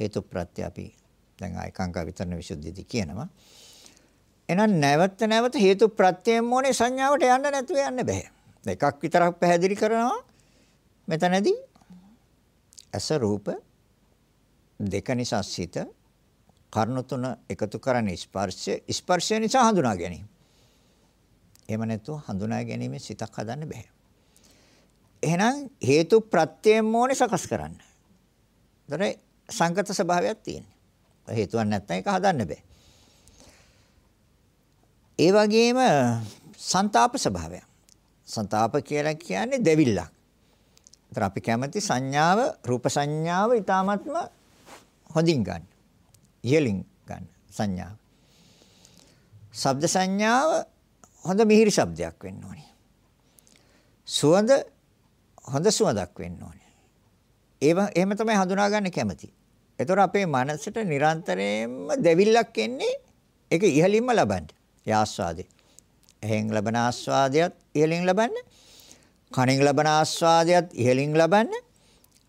හේතු ප්‍රත්‍ය අපි දැන් ආයකංක විතරන විසුද්ධියදී කියනවා. එහෙනම් නැවත නැවත හේතු ප්‍රත්‍යයෙන් ඕනේ සංඥාවට යන්න නැතුව යන්න බෑ. එකක් විතරක් පැහැදිලි කරනවා මෙතනදී ඇස රූප දෙක නිසා සිත කර්ණ තුන එකතු කරන ස්පර්ශය ස්පර්ශය නිසා හඳුනා ගැනීම. එහෙම නැත්නම් හඳුනා ගැනීම සිතක් හදන්න බෑ. එහෙනම් හේතු ප්‍රත්‍යයෙන් ඕනේ සකස් කරන්න. ඒතර සංකත ස්වභාවයක් තියෙනවා. හේතුවක් නැත්නම් ඒක හදන්න බෑ. ඒ වගේම ਸੰతాප ස්වභාවයක්. සන්තාප කියලා කියන්නේ දෙවිල්ලක්. ඒතර අපි කැමති සංඥාව රූප සංඥාව ඊටාත්ම හොඳින් ගන්න. ඉහලින් ගන්න සංඥාව. ශබ්ද සංඥාව හොඳ මිහිරි ශබ්දයක් වෙන්න ඕනේ. සුවඳ හොඳ සුවඳක් වෙන්න ඕනේ. ඒව එහෙම තමයි හඳුනා ගන්න කැමති. ඒතර අපේ මනසට නිරන්තරයෙන්ම දෙවිල්ලක් එන්නේ ඒක ඉහලින්ම ලබන්න. ඒ ආස්වාදේ. එහෙන් ලබන ආස්වාදයත් ඉහළින් ලබන්න. කනින් ලබන ආස්වාදයත් ඉහළින් ලබන්න.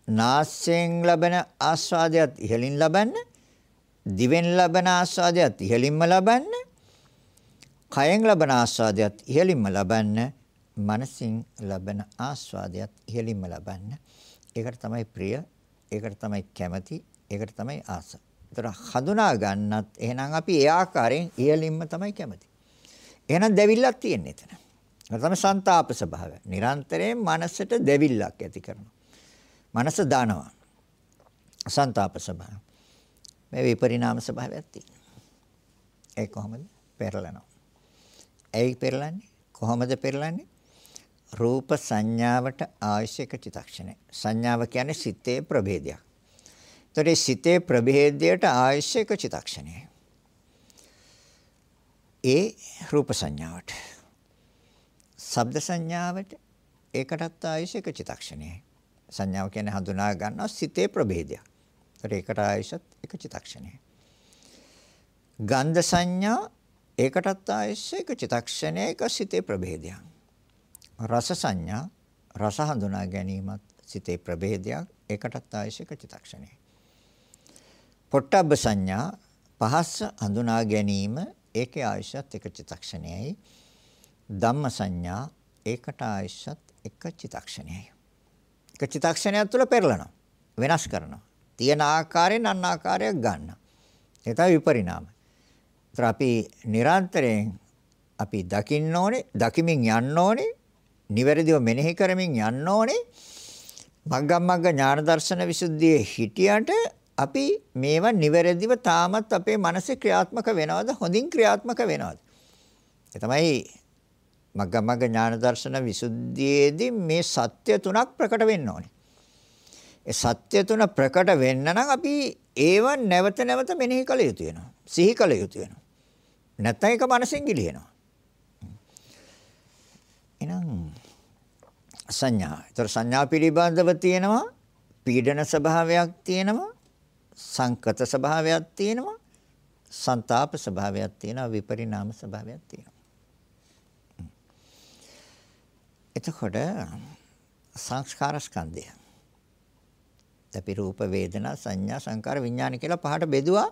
නාසයෙන් ලබන ආස්වාදයත් ඉහළින් ලබන්න. දිවෙන් ලබන ආස්වාදයත් ඉහළින්ම ලබන්න. කයෙන් ලබන ආස්වාදයත් ඉහළින්ම ලබන්න. මනසින් ලබන ආස්වාදයත් ඉහළින්ම ලබන්න. ඒකට තමයි ප්‍රිය, ඒකට තමයි කැමති, ඒකට තමයි ආස. ඒතර හඳුනා ගන්නත් එහෙනම් අපි ඒ ආකාරයෙන් ඉහළින්ම තමයි කැමති. එහෙනම් දෙවිල්ලක් තියෙන එතන. ඒක තමයි ਸੰతాප ස්වභාවය. නිරන්තරයෙන් මනසට දෙවිල්ලක් ඇති කරනවා. මනස දානවා. ਸੰతాප ස්වභාවය. මේ විපරිණාම ස්වභාවයක් තියෙනවා. ඒ කොහොමද? පෙරලනවා. ඇයි පෙරලන්නේ? කොහොමද පෙරලන්නේ? රූප සංඥාවට ආශ්‍යක චිතක්ෂණය. සංඥාව කියන්නේ සිතේ ප්‍රභේදයක්. ඒතර සිතේ ප්‍රභේදයට ආශ්‍යක චිතක්ෂණය. ඒ රූප සංඥාවට. ශබ්ද සංඥාවට ඒකටත් ආයශක චිතක්ෂණයයි. සංඥාව කියන්නේ හඳුනා ගන්නවා සිතේ ප්‍රභේදයක්. ඒකට ඒකට ආයශත් එක චිතක්ෂණයයි. ගන්ධ සංඥා ඒකටත් ආයශක චිතක්ෂණයක සිතේ ප්‍රභේදයක්. රස සංඥා රස හඳුනා ගැනීමත් සිතේ ප්‍රභේදයක් ඒකටත් ආයශක චිතක්ෂණයයි. පොට්ටබ්බ සංඥා පහස්ස හඳුනා ගැනීම ඒකේ ආයශත් එක චිතක්ෂණයයි ධම්ම සංඥා ඒකට ආයශත් එක චිතක්ෂණයයි එක චිතක්ෂණයක් තුළ පෙරලනවා. වෙනස් කරනවා. තියෙන ආකාරයෙන් අන් ආකාරයක් ගන්න ඒ තමයි විපරිණාම. ඒතර අපි නිරන්තරයෙන් අපි දකින්න ඕනේ දකිමින් යන්න ඕනේ නිවැරදිව මෙනෙහි කරමින් යන්න ඕනේ. මග්ගමග්ග ඥාන දර්ශන විසුද්ධියේ හිටියට අපි මේවා නිවැරදිව තාමත් අපේ මනසේ ක්‍රියාත්මක වෙනවද හොඳින් ක්‍රියාත්මක වෙනවද? ඒ තමයි මග්ගමග්ග ඥාන දර්ශන විසුද්ධියේදී මේ සත්‍ය තුනක් ප්‍රකට වෙන්න ඕනේ. ඒ සත්‍ය තුන ප්‍රකට වෙන්න නම් අපි ඒව නැවත නැවත මෙනෙහි කළ යුතු වෙනවා. සිහි කළ යුතු වෙනවා. නැත්නම් ඒක මනසෙන් ගිලිහෙනවා. එහෙනම් සංඥා. ඒතර සංඥා පිළිබඳව තියෙනවා. පීඩන ස්වභාවයක් තියෙනවා. සංකත ස්වභාවයක් තියෙනවා. ਸੰతాප ස්වභාවයක් තියෙනවා. විපරිණාම ස්වභාවයක් තියෙනවා. එතකොට සංස්කාර ස්කන්ධය අපි රූප වේදනා සංඥා සංකාර විඥාන කියලා පහට බෙදුවා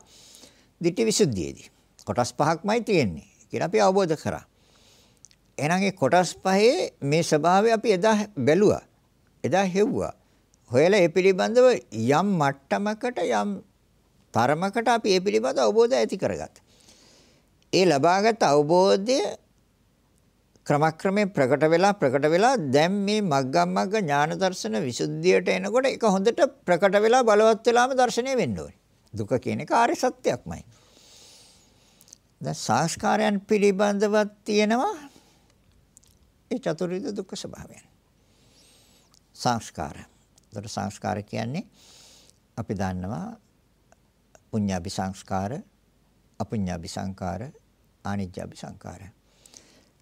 ditthi visuddhiයේදී කොටස් පහක්මයි තියෙන්නේ කියලා අපි අවබෝධ කරා. එහෙනම් ඒ කොටස් පහේ මේ ස්වභාවය අපි එදා බැලුවා. එදා හෙව්වා. හොයලා ඒ පිළිබඳව යම් මට්ටමකට යම් තරමකට අපි ඒ පිළිබඳව අවබෝධය ඇති කරගත්තා. ඒ ලබාගත් අවබෝධය ක්‍රමක්‍රමයෙන් ප්‍රකට වෙලා ප්‍රකට වෙලා දැන් මේ මග්ගමග්ග ඥාන දර්ශන විසුද්ධියට එනකොට ඒක හොඳට ප්‍රකට වෙලා බලවත් වෙලාම දර්ශනය වෙන්න ඕනේ. දුක කියන එක ආර්ය සත්‍යයක්මයි. දැන් සංස්කාරයන් පිළිබඳව තියෙනවා ඒ චතුර්විධ දුක්ඛ ස්වභාවයන්. සංස්කාරය ඒතර සංස්කාර කියන්නේ අපි දන්නවා පුඤ්ඤාභි සංස්කාර, අපුඤ්ඤාභි සංකාර, ආනිජ්ජාභි සංකාර.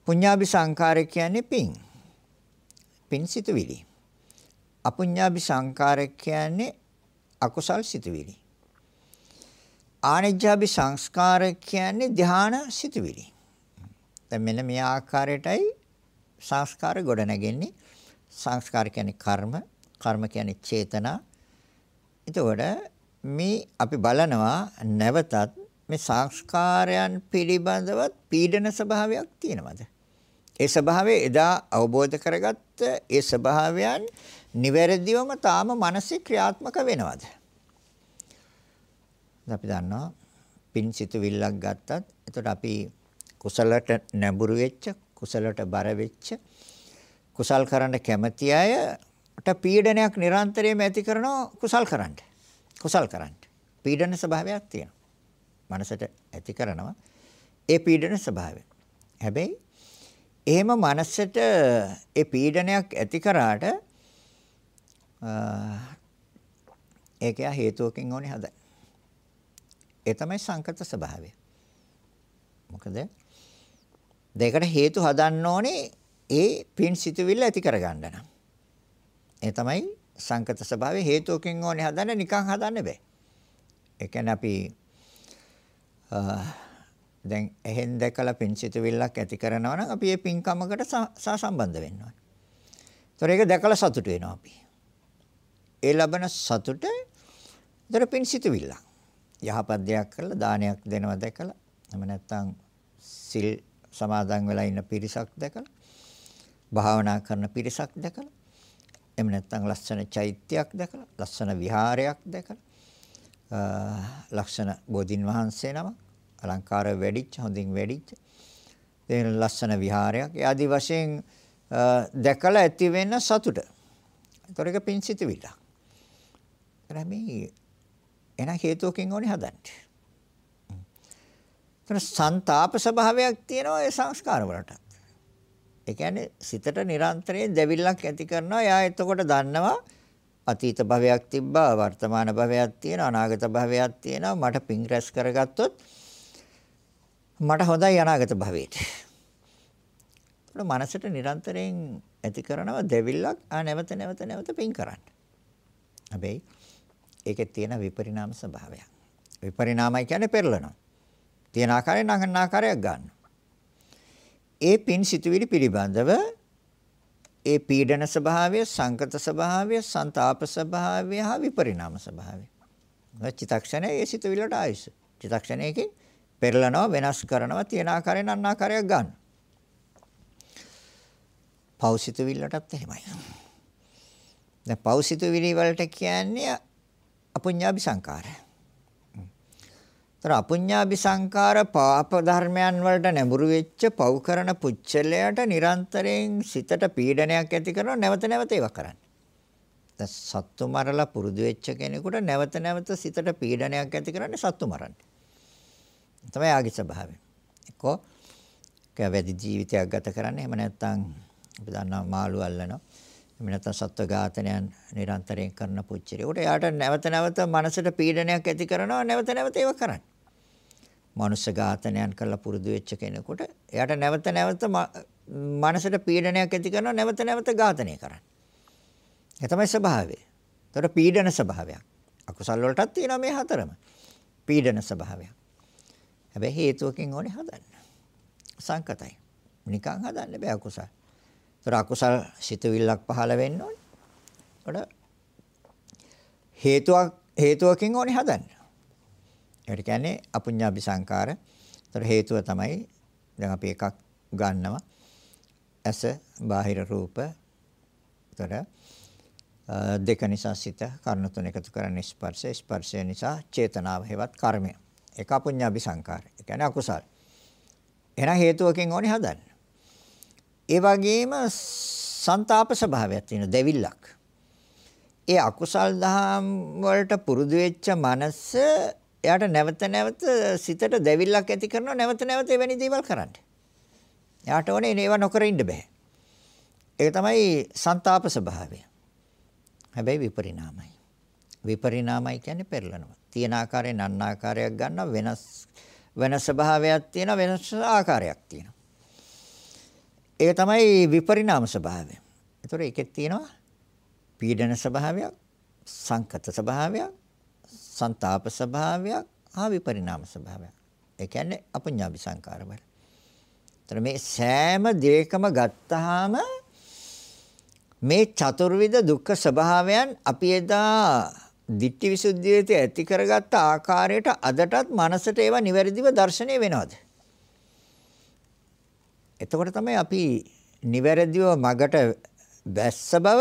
පුඤ්ඤාභි සංකාර කියන්නේ පින්. පින් සිතුවිලි. අපුඤ්ඤාභි සංකාර කියන්නේ අකුසල් සිතුවිලි. ආනිජ්ජාභි සංස්කාර කියන්නේ ධානා සිතුවිලි. දැන් මෙන්න මේ ආකාරයටයි සංස්කාර ගොඩ නැගෙන්නේ. සංස්කාර කියන්නේ කර්ම, කර්ම කියන්නේ චේතනා. එතකොට මේ අපි බලනවා නැවතත් මේ සංස්කාරයන් පිළිබඳවත් පීඩන ස්වභාවයක් තියෙනවද? ඒ ස්වභාවය එදා අවබෝධ කරගත්ත ඒ ස්වභාවයන් නිවැරදිවම තාම මනසේ ක්‍රියාත්මක වෙනවද? අපි දන්නවා පින් සිතුවිල්ලක් ගත්තත් එතකොට අපි කුසලට නැඹුරු වෙච්ච කුසලට බර වෙච්ච කුසල් කරන්න කැමති අය ට පීඩනයක් නිරන්තරයෙන්ම ඇති කරනවා කුසල් කරන්න. කුසල් කරන්න. පීඩන ස්වභාවයක් තියෙනවා. මනසට ඇති කරනවා. ඒ පීඩන ස්වභාවය. හැබැයි එහෙම මනසට ඒ පීඩනයක් ඇති කරාට ඒක හේතුවකින් ඕනේ හදන්න. ඒ තමයි සංකත ස්වභාවය. මොකද දෙකට හේතු හදන්න ඕනේ ඒ පින් සිතුවිල්ල ඇති කරගන්න නම්. ඒ තමයි සංකත ස්වභාවය හේතුවකින් ඕනේ හදන්න නිකන් හදන්න බෑ. ඒ කියන්නේ අපි දැන් එහෙන් දැකලා පින්සිතවිල්ලක් ඇති කරනවා නම් අපි ඒ පින්කමකට සහසම්බන්ධ වෙන්න ඕනේ. ඒතර ඒක දැකලා සතුට වෙනවා අපි. ඒ ලබන සතුට ඒතර පින්සිතවිල්ල. යහපත් දෙයක් කරලා දානයක් දෙනවා දැකලා එහෙම නැත්නම් සිල් සමාදන් වෙලා ඉන්න පිරිසක් දැකලා භාවනා කරන පිරිසක් දැකලා එහෙම නැත්නම් ලස්සන චෛත්‍යයක් දැකලා ලස්සන විහාරයක් දැකලා ලක්ෂණ බෝධින් වහන්සේ නමක් අලංකාර වැඩිච්ච හොඳින් වැඩිච්ච තේන ලස්සන විහාරයක් ඒ ආදි වශයෙන් දැකලා ඇති වෙන සතුට. ඒතර එක පින්සිතවිල්ල. එනමේ එන හේතුවකින් ඕනේ හදන්න. ඒතර ਸੰతాප ස්වභාවයක් තියෙනවා ඒ සංස්කාර වලට. ඒ කියන්නේ සිතට නිරන්තරයෙන් දැවිල්ලක් ඇති කරනවා. එයා එතකොට දන්නවා අතීත භවයක් තිබ්බා වර්තමාන භවයක් තියෙනවා අනාගත භවයක් තියෙනවා මට පිං රැස් කරගත්තොත් මට හොඳයි අනාගත භවයට. ඒක මනසට නිරන්තරයෙන් ඇති කරනවා දෙවිල්ලක් ආ නැවත නැවත නැවත පින් කරන්න. හැබැයි ඒකේ තියෙන විපරිණාම ස්වභාවයක්. විපරිණාමයි කියන්නේ පෙරලනවා. තියෙන ආකාරයෙන් නගන ආකාරයක් ගන්න. ඒ පින් සිතුවිලි පිළිබඳව ඒ පීඩන ස්වභාවය, සංකත ස්වභාවය, ਸੰతాප ස්වභාවය හා විපරිණාම ස්වභාවය. චිතක්ෂණයේ ඒ සිතුවිල්ලට ආයුෂ. චිතක්ෂණයකින් පෙරලනවා වෙනස් කරනවා තියෙන ආකාරයෙන් අන්න ආකාරයක් ගන්න. පෞසිතවිල්ලටත් එහෙමයි. දැන් පෞසිතවිලි වලට කියන්නේ අපුඤ්ඤාභි සංකාර. ତර අපුඤ්ඤාභි සංකාර පාප ධර්මයන් වලට නැඹුරු වෙච්ච පව් කරන පුච්චලයට නිරන්තරයෙන් සිතට පීඩනයක් ඇති කරන නැවත නැවත ඒවා කරන්නේ. දැන් සත්තු මරලා පුරුදු වෙච්ච කෙනෙකුට නැවත නැවත සිතට පීඩනයක් ඇති කරන්නේ සත්තු මරන්නේ. තමයි ආගේ ස්වභාවය. එක්කෝ කැවැදි ජීවිතයක් ගත කරන්නේ එහෙම නැත්නම් අපි දන්නවා මාළු අල්ලනවා. එහෙම නැත්නම් සත්ව ඝාතනයන් නිරන්තරයෙන් කරන පුච්චරියට එයාට නැවත නැවත මනසට පීඩනයක් ඇති කරනවා නැවත නැවත ඒව කරන්නේ. මනුෂ්‍ය ඝාතනයන් කරලා පුරුදු වෙච්ච කෙනෙකුට එයාට නැවත නැවත මනසට පීඩනයක් ඇති කරනවා නැවත නැවත ඝාතනය කරන්නේ. ඒ තමයි ස්වභාවය. ඒතර පීඩන ස්වභාවයක්. අකුසල් වලටත් තියෙනවා මේ හතරම. පීඩන ස්වභාවයක්. හැබැයි හේතුවකින් ඕනේ හදන්න. සංකතයි. නිකන් හදන්න බෑ අකුසල්. ඒතර අකුසල් සිතුවිල්ලක් පහළ වෙන්න ඕනේ. ඒකට හේතුවක් හේතුවකින් ඕනේ හදන්න. ඒකට කියන්නේ අපුඤ්ඤාභි සංකාර. ඒතර හේතුව තමයි දැන් අපි එකක් ගන්නවා. ඇස, බාහිර රූප. ඒතර දෙක නිසා සිත කර්ණ තුන එකතු කරන්නේ ස්පර්ශය. ස්පර්ශය නිසා චේතනාව හේවත් කර්මය. ඒක අපුඤ්ඤාපි සංකාරය. ඒ කියන්නේ අකුසල්. එහෙනම් හේතුවකින් ඕනේ හදන්න. ඒ වගේම ਸੰతాප ස්වභාවයක් තියෙන දෙවිල්ලක්. ඒ අකුසල් දහම් වලට පුරුදු වෙච්ච මනස එයාට නැවත නැවත සිතට දෙවිල්ලක් ඇති කරනවා නැවත නැවත එවැනි දේවල් කරන්න. එයාට ඕනේ ඒව නොකර ඉන්න බෑ. ඒක තමයි ਸੰతాප ස්වභාවය. හැබැයි විපරිණාමයි. විපරිණාමයි කියන්නේ පෙරලනවා. තියෙන ආකාරයෙන් අන්න ආකාරයක් ගන්න වෙනස් වෙන ස්වභාවයක් තියෙනවා වෙනස් ආකාරයක් තියෙනවා. ඒක තමයි විපරිණාම ස්වභාවය. ඒතකොට ඒකෙත් තියෙනවා පීඩන ස්වභාවයක්, සංකත ස්වභාවයක්, ਸੰతాප ස්වභාවයක්, ආ විපරිණාම ස්වභාවයක්. ඒ කියන්නේ අපඤ්ඤාභි සංකාර වල. ඒතර මේ සෑම දෙයකම ගත්තාම මේ චතුර්විධ දුක්ඛ ස්වභාවයන් අපි එදා ditthi visuddhiyete ඇති කරගත්ත ආකාරයට අදටත් මනසට ඒවා නිවැරදිව දැర్శණය වෙනවද? එතකොට තමයි අපි නිවැරදිව මගට වැස්ස බව,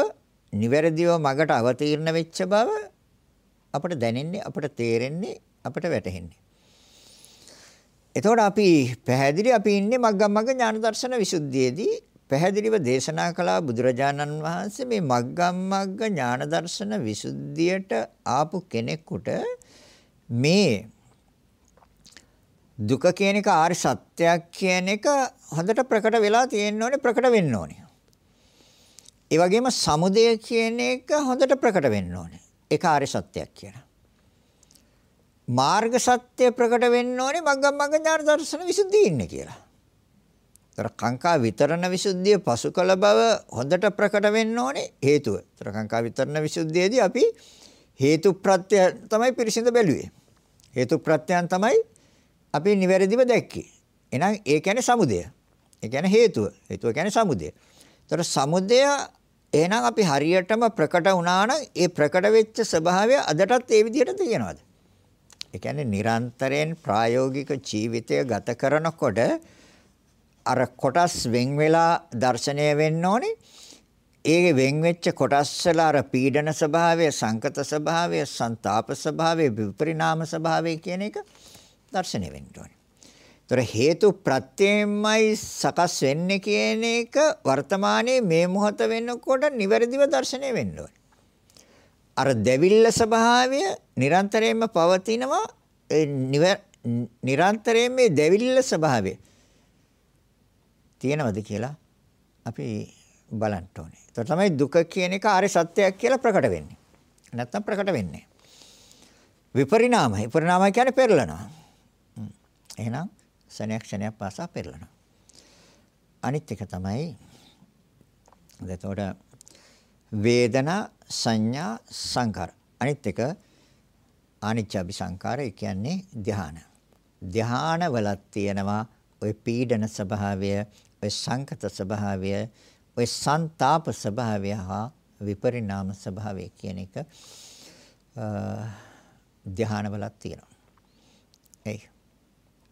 නිවැරදිව මගට අවතීර්ණ වෙච්ච බව අපට දැනෙන්නේ, අපට තේරෙන්නේ, අපට වැටහෙන්නේ. එතකොට අපි පැහැදිලි අපි ඉන්නේ මග්ගමග්ග ඥාන දර්ශන විසුද්ධියේදී පැහැදිලිව දේශනා කළා බුදුරජාණන් වහන්සේ මේ මග්ගමග්ග ඥාන දර්ශන විසුද්ධියට ආපු කෙනෙකුට මේ දුක කියන එක ආර්ය සත්‍යයක් කියන එක හොඳට ප්‍රකට වෙලා තියෙන්න ඕනේ ප්‍රකට වෙන්න ඕනේ. ඒ වගේම සමුදය කියන එක හොඳට ප්‍රකට වෙන්න ඕනේ. ඒක ආර්ය සත්‍යයක් කියලා. මාර්ග සත්‍ය ප්‍රකට වෙන්න ඕනේ මග්ගමග්ග ඥාන දර්ශන විසුද්ධිය ඉන්නේ කියලා. ତර කාංකා විතරණ විසුද්ධිය පසු කළ බව හොඳට ප්‍රකට වෙන්න ඕනේ හේතුව. තර කාංකා විතරණ විසුද්ධියේදී අපි හේතු ප්‍රත්‍ය තමයි පිරිසිඳ බැලුවේ. හේතු ප්‍රත්‍යයන් තමයි අපි නිවැරදිව දැක්කේ. එහෙනම් ඒ කියන්නේ සමුදය. ඒ කියන්නේ හේතුව. හේතුව කියන්නේ සමුදය. ඒතර සමුදය එහෙනම් අපි හරියටම ප්‍රකට වුණා නම් ඒ ප්‍රකට වෙච්ච ස්වභාවය අදටත් ඒ විදිහට තියෙනවද? ඒ කියන්නේ නිරන්තරයෙන් ප්‍රායෝගික ජීවිතය ගත කරනකොට අර කොටස් වෙන් වෙලා දර්ශනය වෙන්න ඕනේ. ඒ වෙන් වෙච්ච කොටස් වල අර පීඩන ස්වභාවය, සංකත ස්වභාවය, ਸੰతాප ස්වභාවය, විපරිණාම ස්වභාවය කියන එක දර්ශනය වෙන්න ඕනේ. ඒතර හේතු ප්‍රත්‍යයෙන්මයි සකස් වෙන්නේ කියන එක වර්තමානයේ මේ මොහොත වෙනකොට නිවැරදිව දර්ශනය වෙන්න ඕනේ. අර දෙවිල්ල ස්වභාවය නිරන්තරයෙන්ම පවතිනවා නිරන්තරයෙන් මේ දෙවිල්ල ස්වභාවය තියෙනවද කියලා අපි බලන්න ඕනේ. ඒතර තමයි දුක කියන එක ආර්ය සත්‍යයක් කියලා ප්‍රකට වෙන්නේ. නැත්තම් ප්‍රකට වෙන්නේ. විපරිණාමයි. විපරිණාමයි කියන්නේ පෙරලනවා. එහෙනම් ශනයක් ශනයක් පාසා පෙරලනවා. අනිත් එක තමයි එතකොට වේදනා සංඥා සංකාර. අනිත් එක ආනිච්චාභි සංකාර ඒ කියන්නේ ධ්‍යාන. ධ්‍යාන වලක් තියෙනවා ওই පීඩන ස්වභාවය, ওই සංකත ස්වභාවය, ওই ਸੰతాප ස්වභාවය හා විපරිණාම ස්වභාවය කියන එක ධානවලක් තියෙනවා. ඒ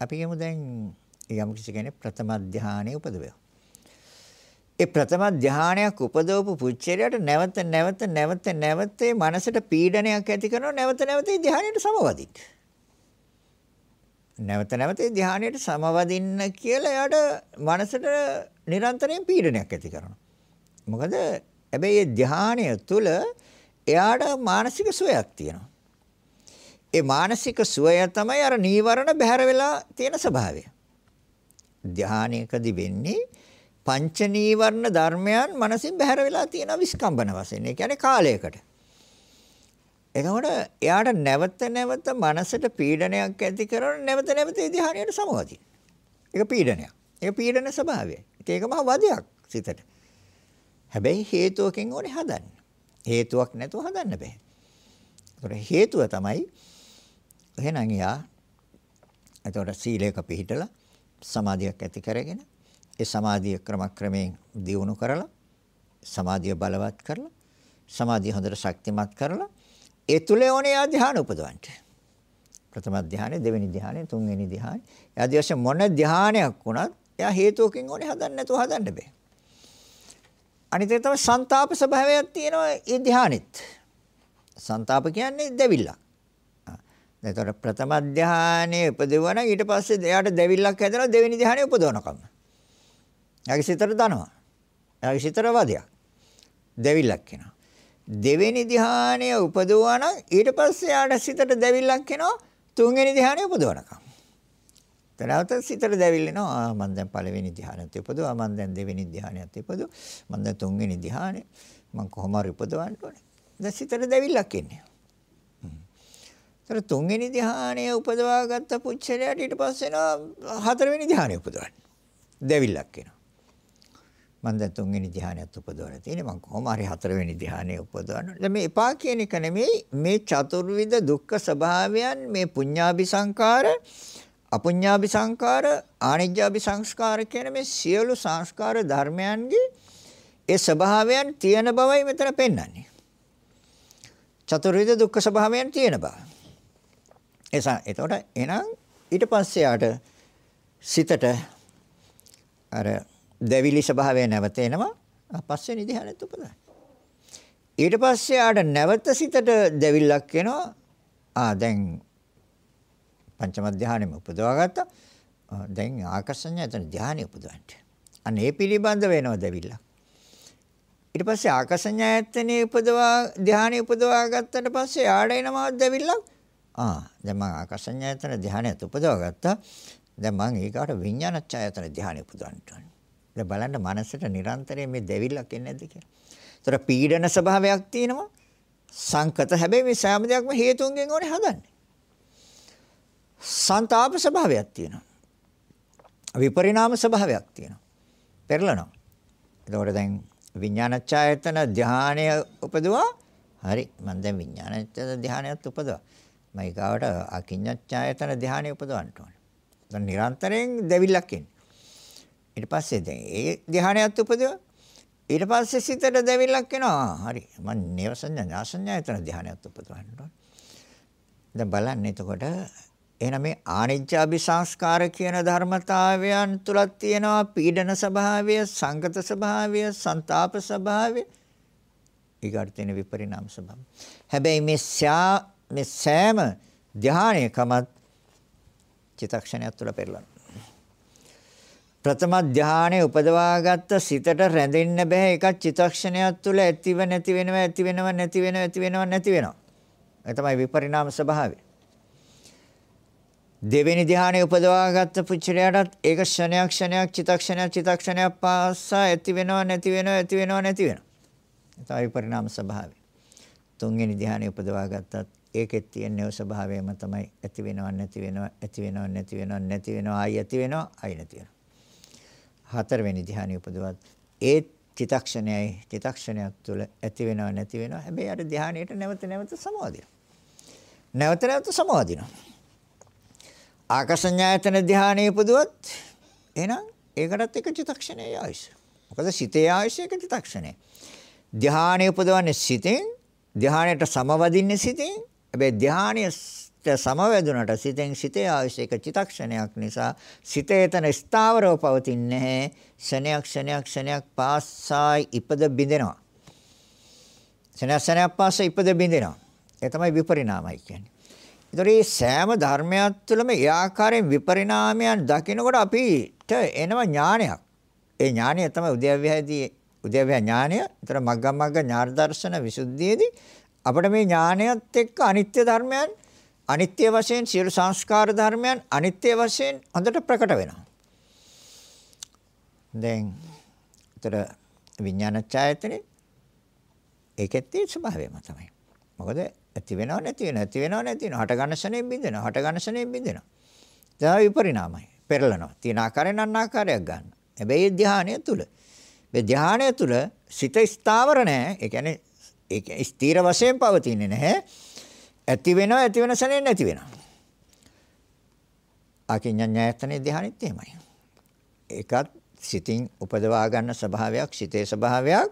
අපි යමු දැන් යම් කිසි කෙනෙක් ප්‍රථම ධානයේ උපදවේවා. ඒ ප්‍රථම ධානයක් උපදවපු පුච්චරයට නැවත නැවත නැවත නැවත මනසට පීඩනයක් ඇති කරනව නැවත නැවත ධානයට සමවදින්න. නැවත නැවත ධානයට සමවදින්න කියලා එයාට මනසට නිරන්තරයෙන් පීඩනයක් ඇති කරනවා. මොකද හැබැයි මේ ධානය තුළ එයාට මානසික සුවයක් තියෙනවා. ඒ මානසික සුවය තමයි අර නීවරණ බැහැර වෙලා තියෙන ස්වභාවය. ධානයකදී වෙන්නේ පංච නීවරණ ධර්මයන් මනසින් බැහැර වෙලා තියෙන විස්කම්බන වශයෙන්. ඒ කියන්නේ කාලයකට. එතකොට එයාට නැවත නැවත මනසට පීඩනයක් ඇති කරන නැවත නැවත ඒ ධානයට සමවදින. ඒක පීඩනයක්. ඒක පීඩන ස්වභාවය. ඒක මහ වදයක් සිතට. හැබැයි හේතුවකින් ඕනේ හදන්න. හේතුවක් නැතුව හදන්න බෑ. ඒතර හේතුව තමයි එහෙනම් එයා එතකොට සීලයක පිළිහිටලා සමාධියක් ඇති කරගෙන ඒ සමාධිය ක්‍රමක්‍රමයෙන් දියුණු කරලා සමාධිය බලවත් කරලා සමාධිය හොඳට ශක්තිමත් කරලා ඒ තුල ඕනේ යා ධ්‍යාන උපදවන්න. ප්‍රථම ධ්‍යානෙ, දෙවෙනි ධ්‍යානෙ, තුන්වෙනි ධ්‍යානෙ. ඒ ආදී වශයෙන් මොන ධ්‍යානයක් වුණත් එයා හේතුවකින් ඕනේ හදන්න නැතුව හදන්න බෑ. අනිත් එක තමයි ਸੰతాප ස්වභාවයක් තියෙනවා ඒ ධ්‍යානෙත්. ਸੰతాප කියන්නේ දෙවිල්ලක්. එතකොට ප්‍රථම ධානයේ උපදවන ඊට පස්සේ එයාට දෙවිල්ලක් හැදෙනවා දෙවෙනි ධානයේ උපදවනකම. එයාගේ සිතට දනවා. එයාගේ සිතට වදයක්. දෙවිල්ලක් වෙනවා. දෙවෙනි ධානයේ උපදවන ඊට පස්සේ එයාට සිතට දෙවිල්ලක් එනවා තුන්වෙනි ධානයේ උපදවනකම්. තනවත සිතට දෙවිල් එනවා මම දැන් පළවෙනි ධානයත් උපදවවා මම දැන් දෙවෙනි ධානයත් උපදවවා මම දැන් තුන්වෙනි ධානය මම කොහොම හරි උපදවන්න ඕනේ. දැන් සිතට දෙවිල්ලක් එන්නේ. ඒතර තුන්වෙනි ධ්‍යානය උපදවා ගත්ත පුච්චලයට ඊට පස්සේ එනවා හතරවෙනි ධ්‍යානය උපදවන්න. දෙවිල්ලක් එනවා. මම දැන් තුන්වෙනි ධ්‍යානයත් උපදවලා තියෙන්නේ මම කොහොම හරි හතරවෙනි ධ්‍යානය උපදවන්න. දැන් මේ එපා කියන එක නෙමෙයි මේ චතුර්විධ දුක්ඛ ස්වභාවයන් මේ පුඤ්ඤාභි සංකාර අපුඤ්ඤාභි සංකාර ආනිජ්ජාභි සංස්කාර කියන මේ සියලු සංස්කාර ධර්මයන්ගේ ඒ ස්වභාවයන් තියෙන බවයි මෙතන පෙන්වන්නේ. චතුර්විධ දුක්ඛ ස්වභාවයන් තියෙන බව. එසා එතකොට එහෙනම් ඊට පස්සේ ආට සිතට අර දෙවිලි ස්වභාවය නැවත එනවා පස්වෙනි ධ්‍යානෙත් උපදවන. ඊට පස්සේ ආට නැවත සිතට දෙවිල්ලක් එනවා. ආ දැන් පංචම ධ්‍යානෙම උපදවා ගත්තා. දැන් ආකර්ෂණය එතන ධ්‍යානෙ උපදවන්න. අන්න ඒ පිළිබඳ වෙනවා දෙවිල්ලක්. ඊට පස්සේ ආකර්ෂණයයතනේ උපදවා ධ්‍යානෙ උපදවා ගත්තට පස්සේ ආඩ එනවා දෙවිල්ලක්. ආ දැන් මම ආකාශඤ්ඤායතන ධානයත් උපදව ගත්තා. දැන් මම ඊගාට විඥානච්ඡායතන ධානය උපදවන්න ඕනේ. දැන් බලන්න මනසට නිරන්තරයෙන් මේ දෙවිල්ලක් එන්නේ නැද්ද කියලා. ඒතර පීඩන ස්වභාවයක් තියෙනවා. සංකත හැබැයි මේ සෑම දෙයක්ම හේතුන්ගෙන් ඕනේ හදන්නේ. සංతాප ස්වභාවයක් තියෙනවා. විපරිණාම ස්වභාවයක් තියෙනවා. පෙරලනවා. එතකොට දැන් විඥානච්ඡායතන ධානය උපදවා හරි මම දැන් විඥානච්ඡායතන ධානයත් උපදවා මයිකාවට අකිඤ්ඤච්ඡායතන ධානය උපදවන්න ඕනේ. දැන් නිරන්තරයෙන් දැවිල්ලක් එන්නේ. ඊට පස්සේ දැන් ඒ ධ්‍යානයත් උපදව ඊට පස්සේ සිතට දැවිල්ලක් එනවා. හරි. මම නේව සංඥා ඥාසඤ්ඤා එතන ධ්‍යානයත් උපදවන්න ඕන. දැන් බලන්න එතකොට එහෙනම් මේ ආනිච්ඡාභිසංස්කාර කියන ධර්මතාවයන් තුලක් තියෙනවා පීඩන ස්වභාවය, සංගත ස්වභාවය, ਸੰతాප ස්වභාවය, ඊගාට තියෙන විපරිණාම ස්වභාවය. හැබැයි මේ ශා මේ සෑම ධානයකමත් චිතක්ෂණයක් තුළ පෙරලනවා. ප්‍රථම ධානයේ උපදවාගත්ත සිතට රැඳෙන්න බෑ එකක් චිතක්ෂණයක් තුළ ඇතිව නැති වෙනවා ඇති වෙනවා නැති වෙනවා ඇති වෙනවා නැති වෙනවා. ඒ තමයි විපරිණාම ස්වභාවය. දෙවෙනි ධානයේ උපදවාගත්ත පුච්චරයටත් ඒක ක්ෂණයක් ක්ෂණයක් චිතක්ෂණයක් චිතක්ෂණයක් පාසා ඇති වෙනවා නැති වෙනවා ඇති වෙනවා නැති වෙනවා. ඒ තමයි විපරිණාම ස්වභාවය. තුන්වෙනි ධානයේ උපදවාගත්තත් ඒකෙත් තියෙන නව ස්වභාවයම තමයි ඇති වෙනව නැති වෙනව ඇති වෙනව නැති වෙනව නැති වෙනව ආයි ඇති වෙනව ආයි නැති වෙනව. හතරවෙනි ධ්‍යානෙ උපදවත් ඒ චිතක්ෂණයයි චිතක්ෂණයක් තුළ ඇති වෙනව නැති වෙනව හැබැයි අර ධ්‍යානෙට නැවත නැවත සමවදිනවා. නැවත නැවත සමවදිනවා. ආකාසඤ්ඤායතන ධ්‍යානෙ උපදවත් එහෙනම් ඒකටත් එක චිතක්ෂණයයි ආයුෂ. මොකද සිතේ ආයුෂ එක චිතක්ෂණය. ධ්‍යානෙ උපදවන්නේ සිතෙන් ධ්‍යානයට සමවදින්නේ සිතෙන් හැබැයි ධානයට සමවැදුනට සිතෙන් සිතේ ආවශ්‍යක චිතක්ෂණයක් නිසා සිතේ එතන ස්ථාවරව පවතින්නේ නැහැ. ක්ෂණයක් ක්ෂණයක් ක්ෂණයක් පාස්සායි ඉපද බිඳෙනවා. ක්ෂණයක් ක්ෂණයක් පාස්සා ඉපද බිඳෙනවා. ඒ තමයි විපරිණාමයි කියන්නේ. ඒතර මේ සෑම ධර්මයක් තුළම ඒ ආකාරයෙන් විපරිණාමයන් දකිනකොට අපිට එනවා ඥානයක්. ඒ ඥානය තමයි උද්‍යව්‍යයේදී උද්‍යව්‍ය ඥානය. ඒතර මග්ගම් මග්ග ඥාන දර්ශන විසුද්ධියේදී අපිට මේ ඥානයත් එක්ක අනිත්‍ය ධර්මයන් අනිත්‍ය වශයෙන් සියලු සංස්කාර ධර්මයන් අනිත්‍ය වශයෙන් හොඳට ප්‍රකට වෙනවා. දැන් උතර විඥාන ඡායතනේ ඒකෙත් ඒ ස්වභාවයම තමයි. මොකද ඇති වෙනව නැති වෙනව ඇති වෙනව නැති වෙනව හට ගන්න ශනේ බින්දෙනවා හට ගන්න ශනේ බින්දෙනවා. දැන් විපරිණාමයි. පෙරලනවා. තියෙන ආකාරයෙන් අන්න ආකාරයක් ගන්න. හැබැයි ධානය තුල මේ ධානය තුල සිත ස්ථාවර නැහැ. ඒ කියන්නේ ඒක ස්ථීර වශයෙන් පවතින්නේ නැහැ. ඇති වෙනවා ඇති වෙන සැනෙන් නැති වෙනවා. අකිඤ්ඤඤ්ඤායතනේ ධ්‍යානෙත් එහෙමයි. ඒකත් සිතින් උපදවා ගන්න ස්වභාවයක්, සිතේ ස්වභාවයක්.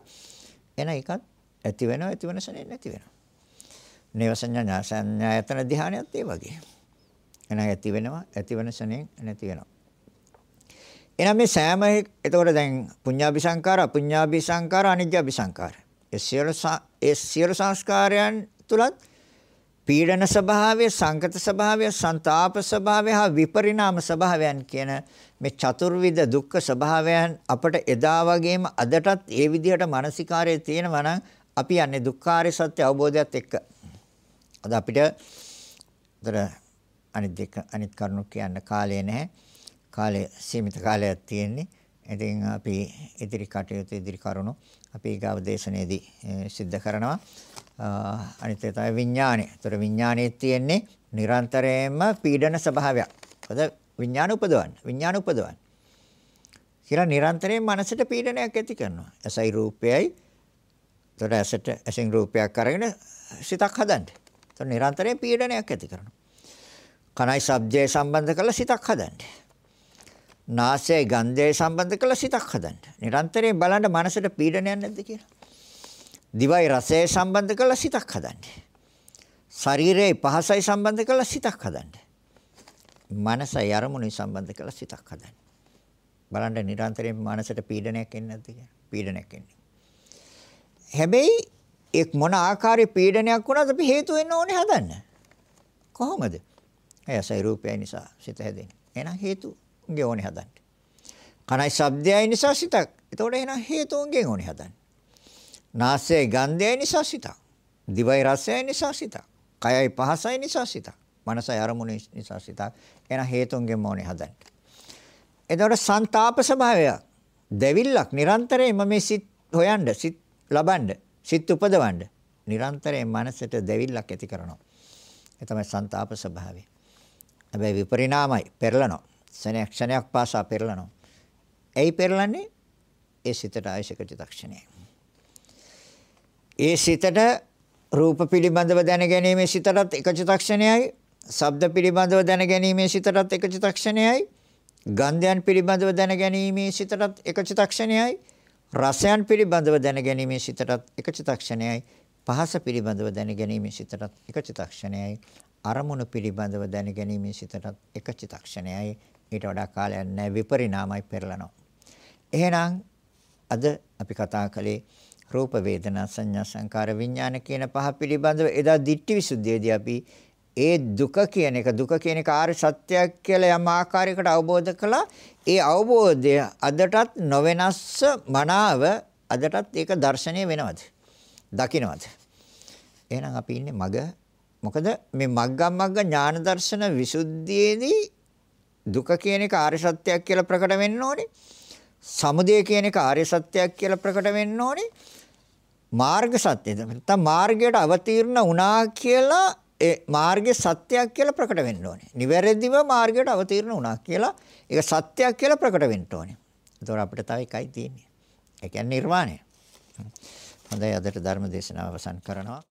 එන එකත් ඇති වෙනවා ඇති වෙන සැනෙන් නැති වෙනවා. නේවසඤ්ඤායතන ධ්‍යානෙත් ඒ වගේ. එන ඇති වෙනවා ඇති වෙන සැනෙන් නැති වෙනවා. එහෙනම් මේ සෑම එතකොට දැන් පුඤ්ඤාභි සංකාර, අපුඤ්ඤාභි සංකාර, අනිජ්ජාභි සංකාර. ඒ සියලු ඒ සියලු සංස්කාරයන් තුලත් පීඩන ස්වභාවය, සංකත ස්වභාවය, ਸੰతాප ස්වභාවය හා විපරිණාම ස්වභාවයන් කියන මේ චතුර්විධ දුක්ඛ ස්වභාවයන් අපට එදා වගේම අදටත් ඒ විදිහට මානසිකාරයේ තියෙනවා නම් අපි යන්නේ දුක්ඛාරය සත්‍ය අවබෝධයත් එක්ක. අද අපිට අතර අනිත් දෙක අනිත් කරුණු කියන්න කාලය නැහැ. කාලය සීමිත කාලයක් තියෙන්නේ. ඉතින් අපි ඉදිරි කටයුතු ඉදිරි කරුණු අපි ඊගාව දේශනයේදී සිද්ධ කරනවා. අනිත් ඒ තමයි විඥානය. ඒතර විඥානයේ තියෙන්නේ නිරන්තරයෙන්ම පීඩන ස්වභාවයක්. මොකද විඥාන උපදවන්න. විඥාන උපදවන්න. කියලා නිරන්තරයෙන් මනසට පීඩනයක් ඇති කරනවා. ඇසයි රූපයයි. ඒතර ඇසට ඇසින් රූපයක් අරගෙන සිතක් හදන්න. ඒතර නිරන්තරයෙන් පීඩනයක් ඇති කරනවා. කනයි ශබ්දය සම්බන්ධ කරලා සිතක් හදන්න. නාසයයි ගන්ධයයි සම්බන්ධ කරලා සිතක් හදන්න. නිරන්තරයෙන් බලන්න මනසට පීඩනයක් නැද්ද කියලා. දිවයි රසය සම්බන්ධ කරලා සිතක් හදන්න. ශරීරයේ පහසයි සම්බන්ධ කරලා සිතක් හදන්න. මනසයි අරමුණයි සම්බන්ධ කරලා සිතක් හදන්න. බලන්න නිරන්තරයෙන් මනසට පීඩනයක් එන්නේ නැද්ද කියලා. පීඩනයක් එන්නේ. හැබැයි එක් මොන ආකාරයේ පීඩනයක් වුණත් අපි හේතු වෙන්න ඕනේ හදන්න. කොහොමද? එයසයි රූපය නිසා සිත හැදෙන්නේ. එහෙනම් හේතු ගේ ඕනේ හදන්න. කනයි ශබ්දයයි නිසා සිතක්. එතකොට එහෙනම් හේතුන්ගෙන් ඕනේ හදන්න. නාසයේ ගන්ධය නිසා සිතක්. දිවයි රසය නිසා සිතක්. කයයි පහසයි නිසා සිතක්. මනසයි අරමුණ නිසා සිතක්. එන හේතුන්ගෙන් මොනේ හදන්නේ. එතකොට ਸੰతాප ස්වභාවය දෙවිල්ලක් නිරන්තරයෙන්ම මේ සිත් හොයන්න, සිත් ලබන්න, සිත් උපදවන්න. නිරන්තරයෙන් මනසට දෙවිල්ලක් ඇති කරනවා. ඒ තමයි ਸੰతాප ස්වභාවය. හැබැයි විපරිණාමයි පෙරලනවා. ක්ෂණයක් ක්ෂණයක් පාසා පෙරලනවා. ඇයි පෙරලන්නේ? ඒ සිතට ආයශක චිතක්ෂණයයි. ඒ සිතට රූප පිළිබඳව දැන ගැනීමේ සිතටත් එක චිත්තක්ෂණයයි ශබ්ද පිළිබඳව දැනගැනීමේ සිතටත් එක චිතක්ෂණයයි. ගන්ධයන් පිළිබඳව දැනගැනීමේ සිතටත් එක චිතක්ෂණයයි. රසයන් පිළිබඳව දැනගැනීමේ සිතටත් එක චිතක්ෂණයයි. පහස පිළිබඳව දැනගැනීමේ සිතටත් එක චිතක්ෂණයයි. අරමුණු පිළිබඳව දැනගැනීමේ සිතටත් එක චිතක්ෂණයයි. ඊට වඩා කාලයක් නැහැ විපරිණාමයි පෙරලනවා. එහෙනම් අද අපි කතා කළේ රූප වේදනා සංඥා සංකාර විඥාන කියන පහ පිළිබඳව එදා දිට්ඨි විසුද්ධියේදී අපි ඒ දුක කියන එක දුක කියන එක ආර්ය සත්‍යයක් කියලා යම් ආකාරයකට අවබෝධ කළා. ඒ අවබෝධය අදටත් නොවෙනස්ස මනාව අදටත් ඒක දර්ශනීය වෙනවද? දකින්නවද? එහෙනම් අපි ඉන්නේ මග මොකද මේ මග්ගම් මග්ග ඥාන දර්ශන විසුද්ධියේදී දුක කියන එක ආර්ය සත්‍යයක් කියලා ප්‍රකට වෙන්න ඕනේ. සමුදය කියන එක ආර්ය සත්‍යයක් කියලා ප්‍රකට වෙන්න ඕනේ. මාර්ග සත්‍යද නැත්නම් මාර්ගයට අවතීර්ණ වුණා කියලා ඒ මාර්ගයේ සත්‍යයක් කියලා ප්‍රකට වෙන්න ඕනේ. නිවැරදිව මාර්ගයට අවතීර්ණ වුණා කියලා ඒක සත්‍යයක් කියලා ප්‍රකට වෙන්න ඕනේ. ඒතකොට අපිට තව එකයි තියෙන්නේ. ඒ කියන්නේ නිර්වාණය. හොඳයි අදට ධර්ම දේශනාව අවසන් කරනවා.